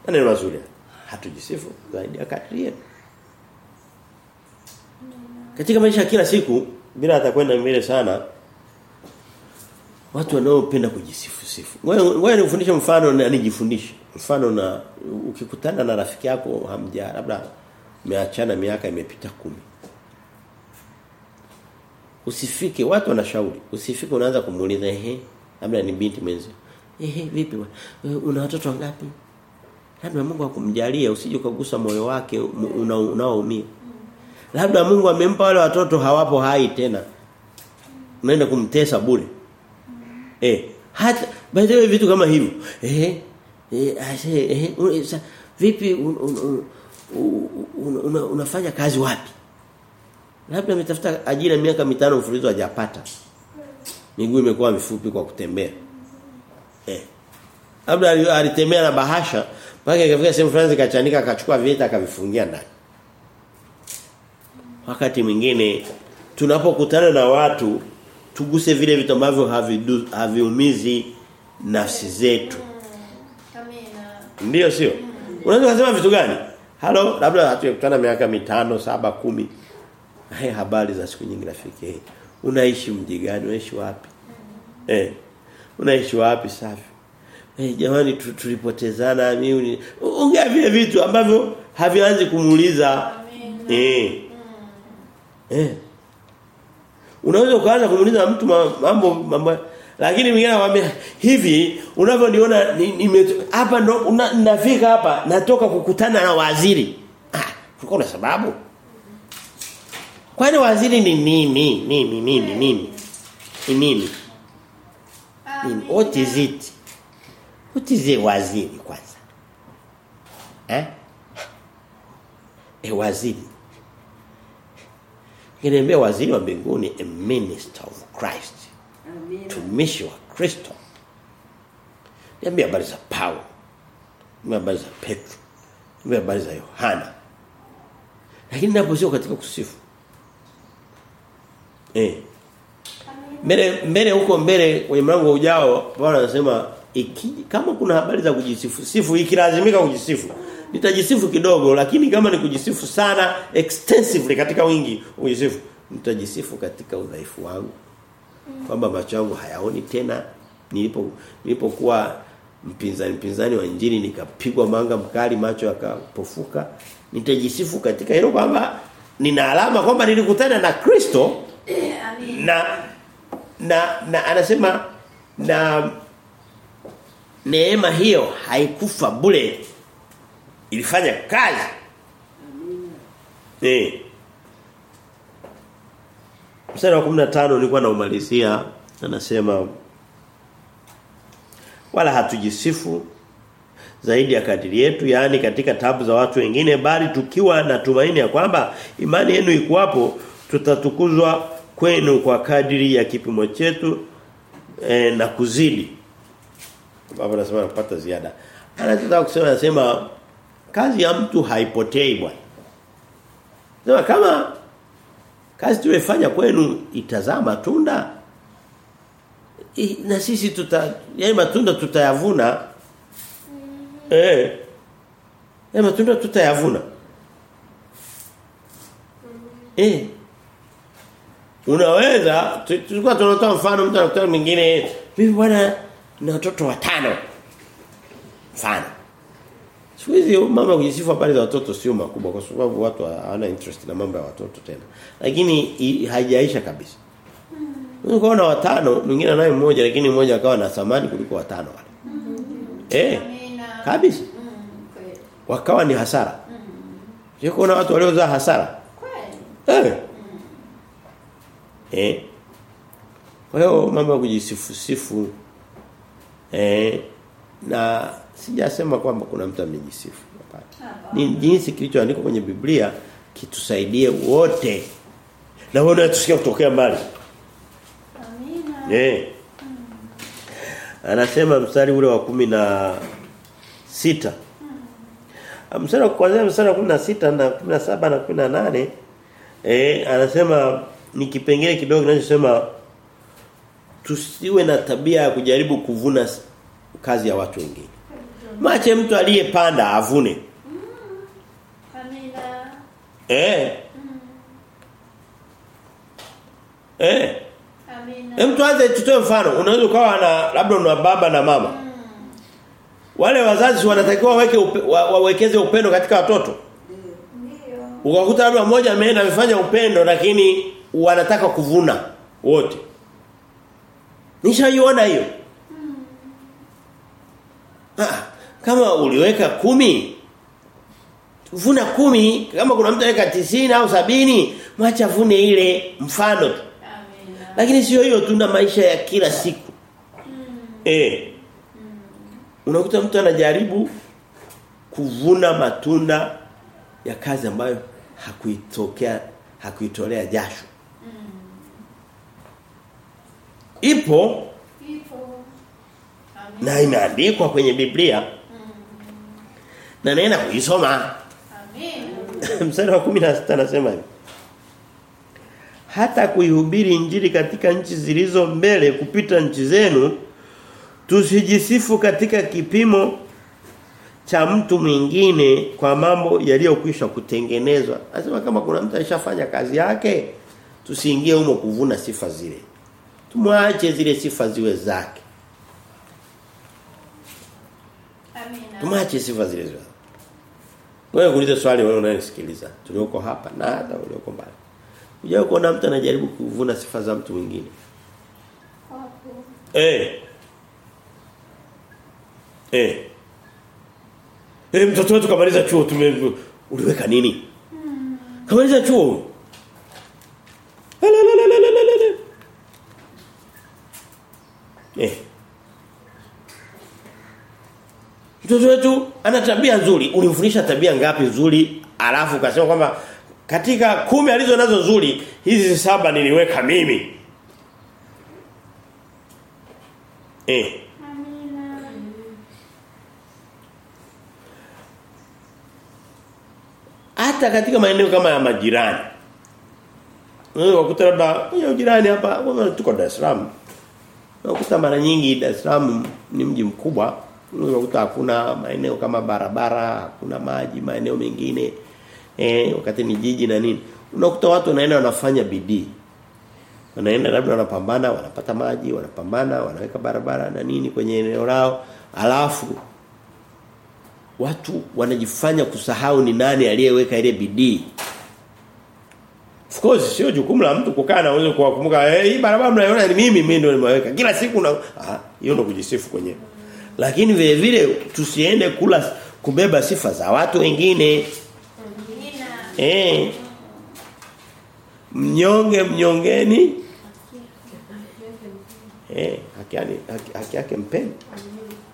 Maneno mazuri. Hatujisifu zaidi ya kadiri yetu. Katika maisha kila siku bila atakwenda mbele sana watu wanaopenda kujisifu sifu. Ngoja nikufundishe mfano na nijifundishe. Mfano na ukikutana na rafiki yako hamja labda umeachana miaka imepita kumi Usifike watu wanashauri. Usifike unaanza kumuuliza ehe labda ni binti mwenzi. Ehe vipi Una watoto wangapi? Labda Mungu akumjalia usije ukagusa moyo wake unaoumia. Labda Mungu amempa wale watoto hawapo hai tena. Unaenda kumtesa bure. Eh, hata by way vitu kama hivyo. Eh, eh, ase, eh, vipi un, un, un, un, una, unafanya kazi wapi? Labda ametafuta ajira miaka mitano mfululizo hajapata. Miguu imekuwa mifupi kwa kutembea. Eh. Labda alitembea na bahasha mpaka ikafika sehemu fulani kachanika akachukua vita akavifungia ndani. Wakati mwingine tunapokutana na watu tuguse vile vitu ambavyo haviumizi nafsi zetu. Ndio sio? Unaweza kusema vitu gani? Halo, labda hatukutana miaka mitano, saba, kumi. Haya habari za siku nyingi rafiki. Hey, unaishi mji gani? Unaishi wapi? Eh. Unaishi wapi safi? Eh jamani tulipotezana mimi. Ongea vile vitu ambavyo havianzi kumuuliza. Eh. Eh. Unaweza ukaanza kumuuliza mtu mambo mambo lakini mwingine anamwambia hivi unavyoniona ni- hapa ndo una- nafika hapa natoka kukutana na waziri. Ah, uko na sababu? Kwani waziri ni mimi, mimi, mimi, mimi. Ni mimi. Mimi. What is it? What is a waziri kwanza? Eh? E waziri. Kiniambia waziri wa mbinguni a minister of Christ. tumishi wa Kristo. Niambia habari za Paulo. Niambia habari za Petro. Niambia habari za Yohana. Lakini naposio katika kusifu. Eh. Mbele mbele huko mbele kwenye mlango ujao Bwana anasema kama kuna habari za kujisifu sifu ikilazimika kujisifu. Nitajisifu kidogo lakini kama ni kujisifu sana extensively katika wingi kujisifu. Nitajisifu katika udhaifu wangu. Kwamba macho yangu hayaoni tena. Nilipo nilipokuwa mpinzani mpinzani wa injili nikapigwa manga mkali macho yakapofuka. Nitajisifu katika hilo kwamba nina alama kwamba nilikutana na Kristo. Na na na anasema na neema hiyo haikufa bure. Ilifanya kazi. Eh. Mstari wa 15 nilikuwa naumalizia. Anasema wala hatujisifu zaidi ya kadiri yetu yaani katika tabu za watu wengine bali tukiwa na tumaini ya kwamba imani yenu ikuwapo tutatukuzwa kwenu kwa kadiri ya kipimo chetu e, na kuzidi baba anasema anapata ziada anataka kusema anasema kazi ya mtu haipotei bwana sema kama Kazi tumefanya kwenu itazaa matunda. Na sisi tuta yani matunda tutayavuna. Eh. Ya matunda tutayavuna. Eh. Unaweza tu- tulikuwa tunatoa mfano mtu anakutana mwingine mimi bwana na watoto watano. Mfano. Siku hizi mambo ya kujisifu habari za watoto sio makubwa kwa sababu watu hawana interest na mambo ya watoto tena. Lakini haijaisha kabisa. Unaweza kuona watano, mwingine anaye mmoja lakini mmoja akawa na thamani kuliko watano wale. Eh, kabisa. Mm. Wakawa ni hasara. Je, kuna watu waliozaa hasara? Kweli. Eh. Eh. Kwa hiyo mambo ya kujisifu sifu eh na sijasema kwamba kuna mtu amejisifu. Hapana. Ni jinsi kilichoandikwa kwenye Biblia kitusaidie wote. Na wewe unatusikia kutokea mbali. Amina. Eh. Anasema mstari ule wa kumi na sita Mstari wa kwanza mstari wa 16 na 17 na 18 eh anasema ni kipengele kidogo kinachosema tusiwe na tabia ya kujaribu kuvuna kazi ya watu wengine. Mache mtu aliyepanda avune. Amina. Eh. Eh. Amina. Mtu aje tutoe mfano. Unaweza ukawa na labda una baba na mama. Wale wazazi wanatakiwa waweke upe, wa, wawekeze upendo katika watoto. Ndio. Ukakuta labda mmoja ameenda amefanya upendo lakini wanataka kuvuna wote. Nishaiona hiyo. Ah, kama uliweka kumi vuna kumi kama kuna mtu aweka tisini au sabini mwacha vune ile mfano tu. Lakini sio hiyo tuna maisha ya kila siku. Mm. Eh. Mm. Unakuta mtu anajaribu kuvuna matunda ya kazi ambayo hakuitokea hakuitolea jasho. Ipo Ipo. Na imeandikwa kwenye Biblia. Na naenda kuisoma. amen Mstari wa 16 anasema hivi. Hata kuihubiri injili katika nchi zilizo mbele kupita nchi zenu tusijisifu katika kipimo cha mtu mwingine kwa mambo yaliyokwisha kutengenezwa. Anasema kama kuna mtu alishafanya kazi yake tusiingie humo kuvuna sifa zile. Tumwache zile sifa ziwe zake. Amina. Tumwache sifa zile ziwe. Wewe kuuliza swali wewe unanisikiliza. Tulioko hapa na hata ulioko mbali. Unajua kuona mtu anajaribu kuvuna sifa za mtu mwingine. Eh. Eh. Eh mtoto wetu kamaliza chuo tume uliweka nini? Hmm. Kamaliza chuo. Lalalalalalala. Eh. Mtoto wetu ana tabia nzuri. Ulimfundisha tabia ngapi nzuri? Alafu ukasema kwamba katika kumi alizo nazo nzuri, hizi saba niliweka mimi. Eh. Hata katika maeneo kama ya majirani. Wewe wakuta labda hiyo jirani hapa tuko Dar es Salaam. Wakuta mara nyingi Dar es Salaam ni mji mkubwa. Unakuta hakuna maeneo kama barabara, hakuna maji, maeneo mengine. Eh wakati ni jiji na nini. Unakuta watu wanaenda wanafanya bidii. Wanaenda labda wanapambana, wanapata maji, wanapambana, wanaweka barabara na nini kwenye eneo lao. Alafu watu wanajifanya kusahau ni nani aliyeweka ile bidii. Of course sio jukumu la mtu kukaa na uwezo kuwakumbuka eh hii barabara mnaiona ni mimi mimi ndio nimeweka. Kila siku na ah hiyo ndio kujisifu kwenyewe. Lakini vile vile tusiende kula kubeba sifa za watu wengine. Eh. Mnyonge mnyongeni. Eh, haki yake haki, haki yake mpeni.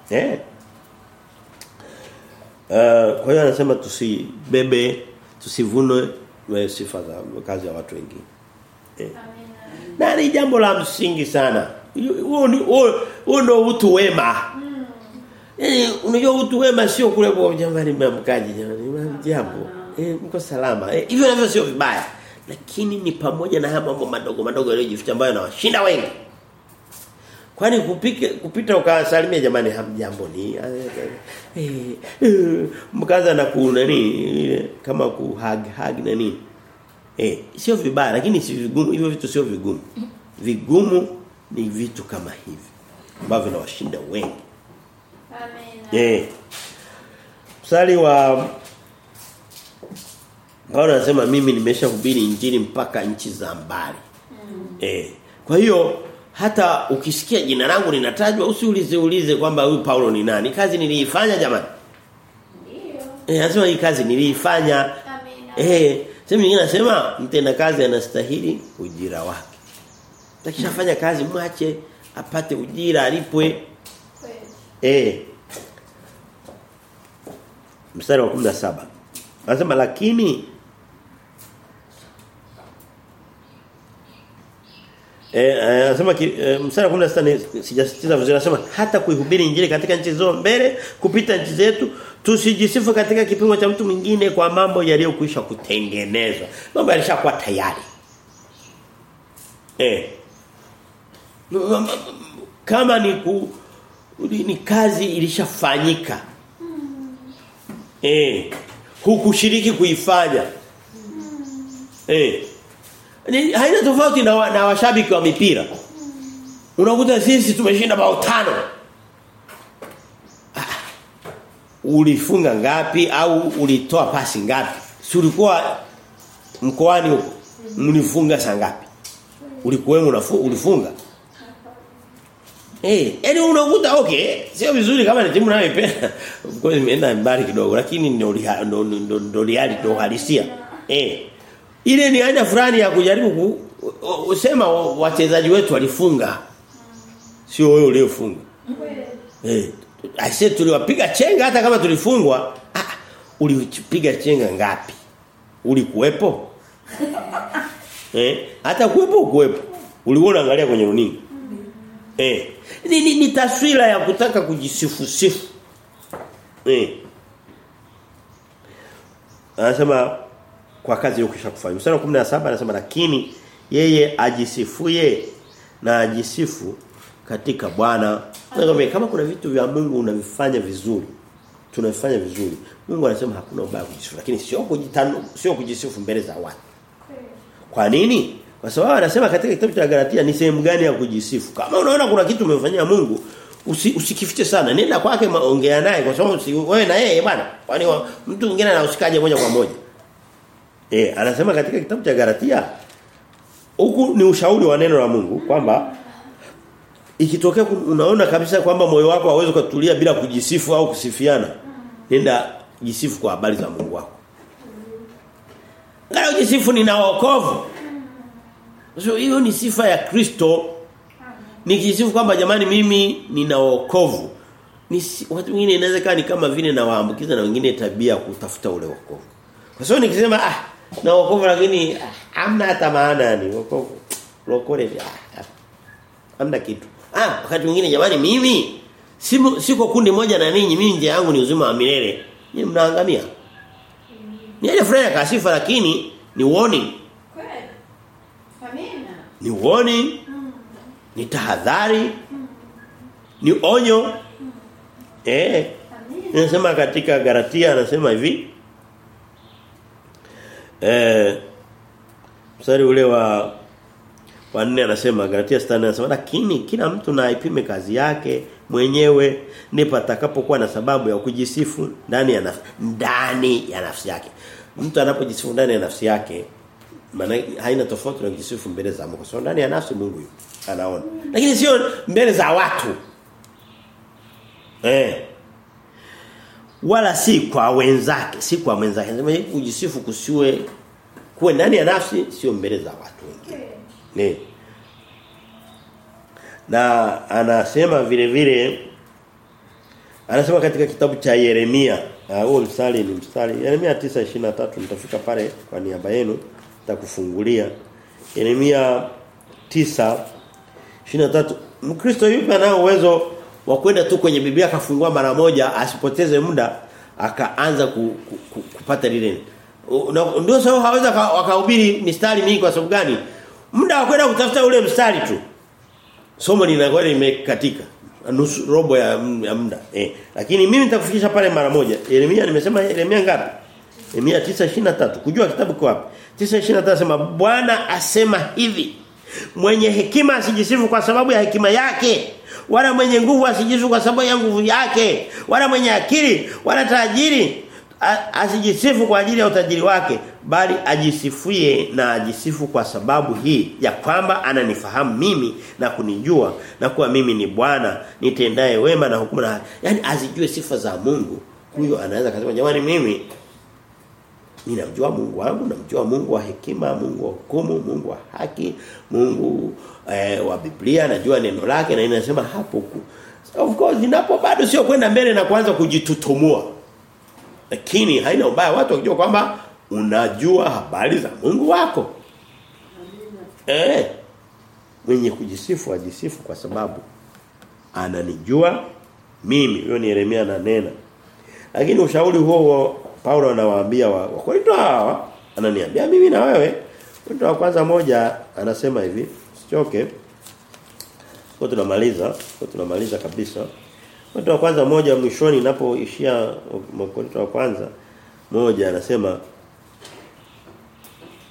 Eh. Uh, kwa hiyo anasema tusibebe tusivune eh, sifa za kazi ya watu wengine. Eh. Na ni jambo la msingi sana. Huo ndio utu wema. Yaani unajua utu wema sio kule kwa jamani mmamkaji jamani jambo. Eh mko salama. Eh, hivyo navyo sio vibaya. Lakini ni pamoja na haya mambo madogo madogo yaliyojificha ambayo yanawashinda wengi. Kwani kupike kupita ukasalimia jamani hamjambo ni eh, eh, mkaanza na ku nani kama ku hug hug na nini. Eh, sio vibaya lakini si vigumu hivyo vitu sio vigumu. Vigumu ni vitu kama hivi ambavyo vinawashinda wengi. Amen. Eh. Mstari wa Paulo anasema mimi nimeshahubiri injili mpaka nchi za mbali. Mm. Eh. Kwa hiyo hata ukisikia jina langu linatajwa usiulize ulize kwamba huyu Paulo ni nani. Kazi niliifanya jamani. Ndio. Eh, anasema hii kazi niliifanya. Amen. Eh, sema nyingine anasema mtenda kazi anastahili ujira wake. Takishafanya kazi mwache apate ujira alipwe. Kweli. Eh. Mstari wa 17. Anasema lakini Eh eh, anasema eh, mstari wa 16 ni- sijasitiza vizuri anasema hata kuihubiri injili katika nchi zote mbele kupita nchi zetu tusijisifu katika kipimo cha mtu mwingine kwa mambo yaliyokwisha kutengenezwa. Mambo yalishakuwa tayari. Eh. Kama ni ku, ni kazi ilishafanyika. Eh. Hukushiriki kuifanya. Eh. Ni haina tofauti na, na washabiki wa mipira. Unakuta sisi tumeshinda bao tano. Ah, Ulifunga ngapi au ulitoa pasi ngapi? Si ulikuwa mkoani huko? Mlifunga saa ngapi? Ulikuwemo ulifunga? Eh, yani unakuta okay, sio vizuri kama ni timu unayoipenda. Of course imeenda mbali kidogo lakini ndio ndio ndio reality ndio halisia. Eh. Ile ni aina fulani ya kujaribu ku, u- usema wa- wachezaji wetu walifunga. Sio wewe uliofunga. Eh. said tuliwapiga chenga hata kama tulifungwa. Ah, ulipiga chenga ngapi? Ulikuwepo? eh, hata kuwepo kuwepo. Uliona angalia kwenye runinga. Eh. Ni, ni, ni taswira ya kutaka kujisifu sifu. Eh. Anasema kwa kazi yokisha kufanya. Mstari wa 17 anasema lakini yeye ajisifuye na ajisifu katika Bwana. Kama kuna vitu vya Mungu unavifanya vizuri. Tunavifanya vizuri. Mungu anasema hakuna ubaya kujisifu lakini sio kujitano sio kujisifu mbele za watu. Kwa nini? Kwa sababu anasema katika kitabu cha Galatia ni sehemu gani ya kujisifu. Kama unaona kuna kitu umemfanyia Mungu, usi, usikifiche sana. Nenda kwake maongea naye kwa sababu si, wewe na yeye bwana. Kwani wa- mtu mwingine anahusikaje moja kwa moja? Eh, anasema katika kitabu cha Galatia huku ni ushauri wa neno la Mungu kwamba ikitokea unaona kabisa kwamba moyo wako hauwezi kutulia bila kujisifu au kusifiana, nenda jisifu kwa habari za Mungu wako. Ngalo jisifu nina wokovu. So hiyo ni sifa ya Kristo. Nikisifu kwamba jamani mimi nina wokovu. Ni watu wengine inaweza kaa ni kama vile na waambukiza na wengine tabia kutafuta ule wokovu. Kwa sababu nikisema ah na wokovu lakini ah, hamna hata maana ni wokovu. Lokole ah, ah, hamna kitu. Ah wakati mwingine jamani mimi simo siko kundi moja na ninyi mimi nje yangu ni uzima wa milele. Ni mnaangamia. Ni ile furaha ya kasifa lakini ni warning. Ni uoni Ni tahadhari. Ni onyo. Eh. nasema Inasema katika garatia anasema hivi. Eh mstari ule wa wa anasema Galatia 6 anasema lakini kila mtu na aipime kazi yake mwenyewe ndipo atakapokuwa na sababu ya kujisifu ndani ya nafsi ndani ya nafsi yake. Mtu anapojisifu ndani ya nafsi yake maana haina tofauti na kujisifu mbele za Mungu. Sababu ndani ya nafsi Mungu yupo. Anaona. Lakini sio mbele za watu. Eh wala si kwa wenzake si kwa wenzake. Sema kujisifu kusiwe kuwe ndani ya nafsi sio mbele za watu wengine ne na anasema vile vile anasema katika kitabu cha Yeremia huo uh, mstari ni mstari Yeremia 9:23 nitafika pale kwa niaba yenu nitakufungulia Yeremia 9:23 Mkristo yupi anao uwezo wa kwenda tu kwenye Biblia akafungua mara moja asipoteze muda akaanza ku, ku, ku, kupata lile Ndio sababu haweza ka- wakahubiri mistari mingi kwa sababu gani? Muda wa kwenda kutafuta ule mstari tu. Somo linakuwa limekatika. Nusu robo ya, ya muda. Eh. Lakini mimi nitakufikisha pale mara moja. Yeremia nimesema Yeremia ngapi? 9:23. Kujua kitabu kwa wapi? 9:23 sema Bwana asema hivi. Mwenye hekima asijisifu kwa sababu ya hekima yake. Wala mwenye nguvu asijisifu kwa sababu ya nguvu yake. Wala mwenye akili, wala tajiri asijisifu kwa ajili ya utajiri wake bali ajisifie na ajisifu kwa sababu hii ya kwamba ananifahamu mimi na kunijua na kuwa mimi ni Bwana nitendaye wema na hukumu na yani azijue sifa za Mungu huyo anaweza kusema jamani mimi ninamjua Mungu wangu namjua Mungu wa hekima Mungu wa hukumu Mungu wa haki Mungu eh, wa Biblia najua neno lake na inasema hapo of course ninapo bado sio kwenda mbele na kuanza kujitutumua lakini haina ubaya watu wakijua kwamba unajua habari za Mungu wako. Eh. Mwenye kujisifu ajisifu kwa sababu ananijua mimi. Hiyo ni Yeremia ananena. Lakini ushauri huo Paulo anawaambia wa, wa Korinto hawa ananiambia mimi na wewe. Korinto wa kwanza moja anasema hivi, sichoke Kwa tunamaliza, kwa tunamaliza kabisa. Korinto wa kwanza moja mwishoni inapoishia Korinto wa kwanza moja anasema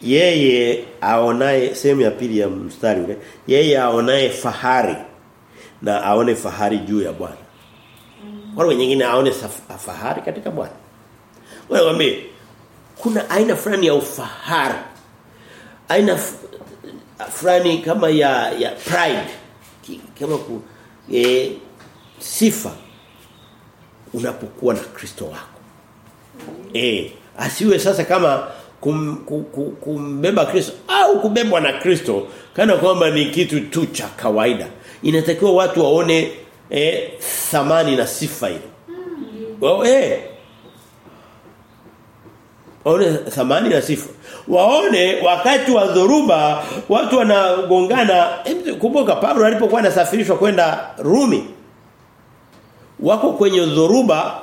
yeye aonaye sehemu ya pili ya mstari ule yeye aonaye fahari na aone fahari juu ya Bwana. Kwa wengine aone fahari katika Bwana. Wewe wame kuna aina fulani ya ufahari. Aina fulani kama ya ya pride kama ku, e, sifa unapokuwa na Kristo wako. Eh, asiwe sasa kama kum, kum, kum, kumbeba Kristo au kubebwa na Kristo kana kwamba ni kitu tu cha kawaida. Inatakiwa watu waone eh, thamani na sifa ile. Wao eh waone thamani na sifa. Waone wakati wa dhoruba watu wanagongana. Kumbuka Paulo alipokuwa anasafirishwa kwenda Rumi. Wako kwenye dhoruba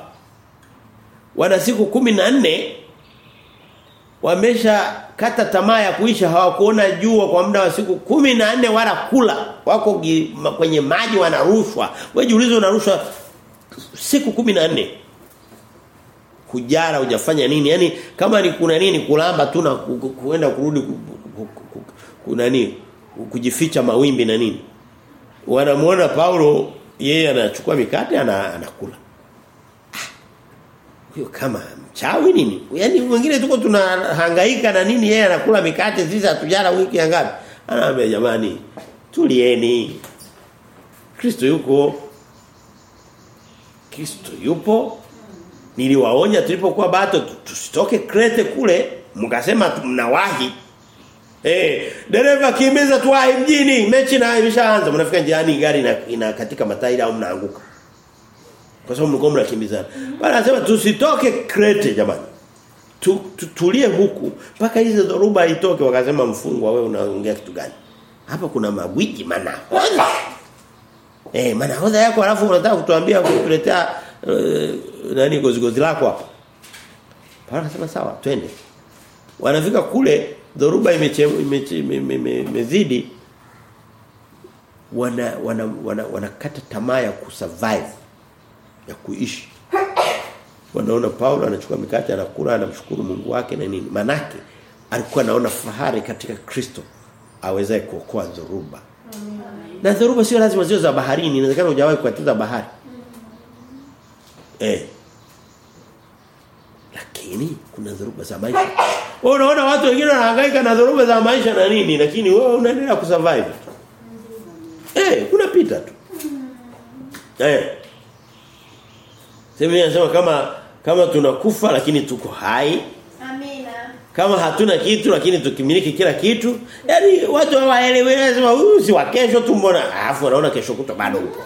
wana siku nne wamesha kata tamaa ya kuisha hawakuona jua kwa muda wa siku nne wala kula wako kwenye maji wanarushwa wewe jiulize unarushwa siku nne kujara hujafanya nini? Yani kama ni kuna nini kulamba tu na ku- ku- kuenda kurudi ku- ku- ku- ku- ku- nani kujificha mawimbi na nini? Wanamuona Paulo yeye anachukua mikate ana, anakula. Huyo kama mchawi nini? Yani wengine tuko tunahangaika na nini yeye anakula mikate sisi hatujala wiki ngapi? Anaambia jamani tulieni. Kristo yuko. Kristo yupo niliwaonya tulipokuwa bato tusitoke Krete kule mkasema mnawahi Eh, dereva kimbiza tuwahi mjini, mechi na imeshaanza. Mnafika njiani gari ina, ina katika matairi au mnaanguka. Kwa sababu mlikuwa mnakimbizana. Bwana anasema tusitoke Krete jamani. Tu, tu, tulie huku mpaka hizo dhoruba itoke wakasema mfungwa wewe unaongea kitu gani? Hapa kuna magwiji manahodha. Eh, manahodha yako alafu unataka kutuambia kutuletea uh, nani gozi gozi lako hapa. Paulo anasema sawa, twende. Wanafika kule dhoruba imezidi ime, ime, ime, ime, ime wana wana wana wanakata tamaa ya kusurvive ya kuishi. Wanaona Paulo anachukua mikate anakula anamshukuru Mungu wake na nini. Manake alikuwa anaona fahari katika Kristo awezaye kuokoa dhoruba. Na dhoruba sio lazima ziwe za baharini, inawezekana hujawahi kukatiza bahari. Eh. Lakini kuna dhoruba za maisha. Wewe unaona watu wengine wanahangaika na dhoruba za maisha na nini, lakini wewe unaendelea kusurvive. Eh, unapita tu. Eh. Sema inasema kama kama tunakufa lakini tuko hai, Amina. kama hatuna kitu lakini tukimiliki kila kitu. Yaani watu hawaelewi lazima huyu si wa kesho tu mbona alafu wanaona kesho kutwa bado upo.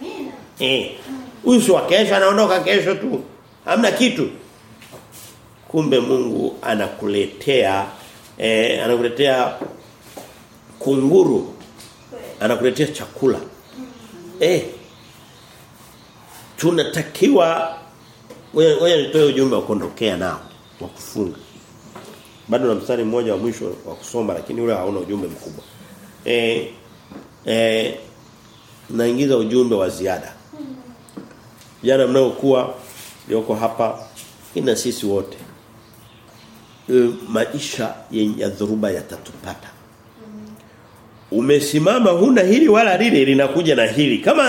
Amina. Eh. Huyu si wa kesho anaondoka kesho tu. Hamna kitu. Kumbe Mungu anakuletea eh, anakuletea kunguru. Anakuletea chakula. Eh. Tunatakiwa wewe nitoe ujumbe wa kuondokea nao wa kufunga. bado na mstari mmoja wa mwisho wa kusoma lakini ule hauna ujumbe mkubwa. Eh eh naingiza ujumbe wa ziada. Jana mnaokuwa yoko hapa ina sisi wote. E, maisha ya dhuruba yatatupata. Umesimama huna hili wala lile linakuja na hili. Kama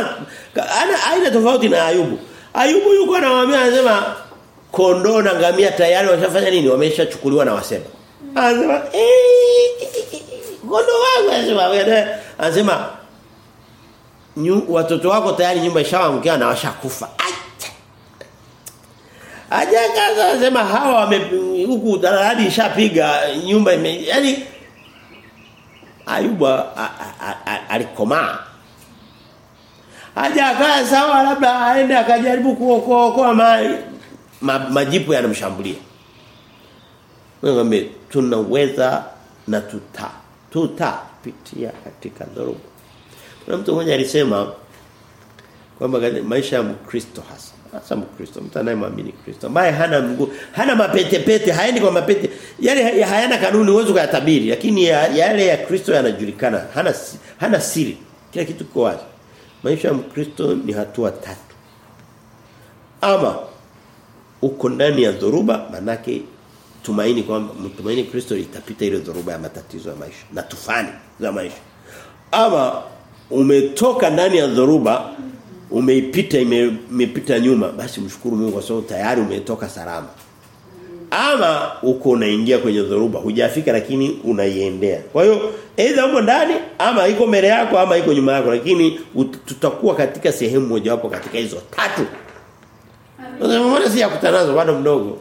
ana aina tofauti na Ayubu. Ayubu yuko anawaambia anasema kondoo na ngamia tayari washafanya nini? Wameshachukuliwa na wasema. Anasema eh kondoo wangu anasema anasema watoto wako tayari nyumba ishawaangukia na washakufa. Aje kaza anasema hawa wame huku dalali ishapiga nyumba ime yani ayuba alikomaa. Haja akaa sawa labda aende akajaribu kuokoa ma, ma, majipu yanamshambulia. Ngombe tunaweza na tuta tutapitia katika dhoruba. Kuna mtu mmoja alisema kwamba maisha ya Mkristo hasa hasa Mkristo mtu anayemwamini Kristo ambaye hana mguu hana mapete pete haendi kwa mapete. Yale hayana kanuni uwezo kuyatabiri lakini yale ya Kristo yanajulikana. Hana hana siri. Kila kitu kiko wazi. Maisha ya Mkristo ni hatua tatu. Ama uko ndani ya dhoruba manake tumaini kwamba mtumaini Kristo litapita ile dhoruba ya matatizo ya maisha na tufani za maisha. Ama umetoka ndani ya dhoruba umeipita imepita nyuma basi mshukuru Mungu kwa sababu tayari umetoka salama. Ama uko unaingia kwenye dhoruba hujafika lakini unaiendea. Kwa hiyo aidha huko ndani ama iko mbele yako ama iko nyuma yako lakini tutakuwa katika sehemu moja wapo katika hizo tatu. Mbona si yakutanazo bado mdogo.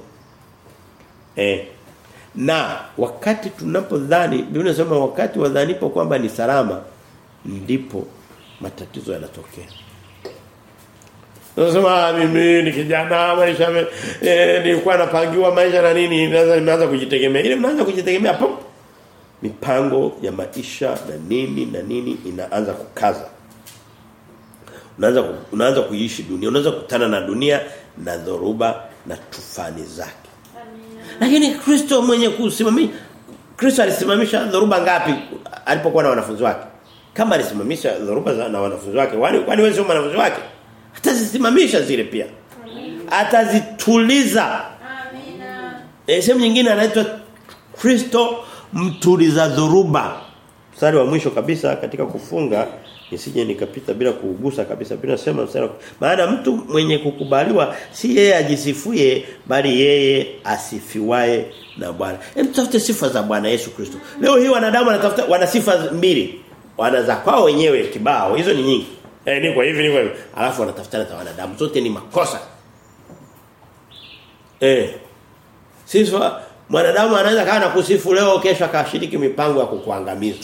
Eh. Na wakati tunapodhani Biblia inasema wakati wadhanipo kwamba ni salama ndipo matatizo yanatokea Unasema mimi ni kijana maisha eh, nilikuwa napangiwa maisha na nini naanza nimeanza kujitegemea. Ile mnaanza kujitegemea pum. mipango ya maisha na nini na nini inaanza kukaza. Unaanza unaanza kuishi dunia, unaanza kukutana na dunia na dhoruba na tufani zake. Lakini Kristo mwenye kusimamia Kristo alisimamisha dhoruba ngapi alipokuwa na wanafunzi wake? Kama alisimamisha dhoruba na wanafunzi wake, wani wani wewe sio wanafunzi wake? Atazisimamisha zile pia. Atazituliza. Amina. E, sehemu nyingine anaitwa Kristo mtuliza dhuruba. Mstari wa mwisho kabisa katika kufunga nisije nikapita bila kugusa kabisa bila sema mstari. Maana mtu mwenye kukubaliwa si yeye ajisifuye bali yeye asifiwae na Bwana. Hem tafute sifa za Bwana Yesu Kristo. Leo hii wanadamu wanatafuta wana sifa mbili. Wana za kwao wenyewe kibao. Hizo ni nyingi. Eh ni kwa hivi ni kwa hivi. Alafu wanatafutana za wanadamu. Zote ni makosa. Eh. Sisi mwanadamu anaweza kaa na kusifu leo kesho akashiriki mipango ya kukuangamiza.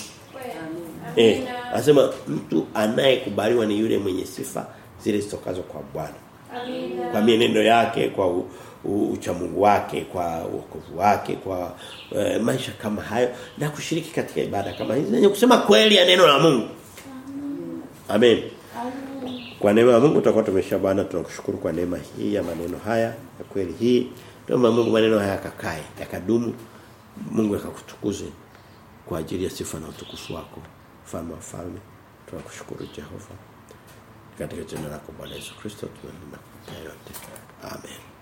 Eh, anasema mtu anayekubaliwa ni yule mwenye sifa zile zitokazo kwa Bwana. Amina. Kwa mienendo yake, kwa u, u, uchamungu wake, kwa wokovu wake, kwa e, maisha kama hayo na kushiriki katika ibada kama hizi zenye kusema kweli ya neno la Mungu. Amen. Kwa neema ya Mungu tutakuwa tumeshabana tunakushukuru kwa neema hii ya maneno haya ya kweli hii. Tuomba Mungu maneno haya yakakae, yakadumu. Mungu akakutukuze kwa ajili ya sifa na utukufu wako. Mfalme wa falme. Tunakushukuru Jehova. Katika jina lako Bwana Yesu Kristo tunaomba yote. Amen.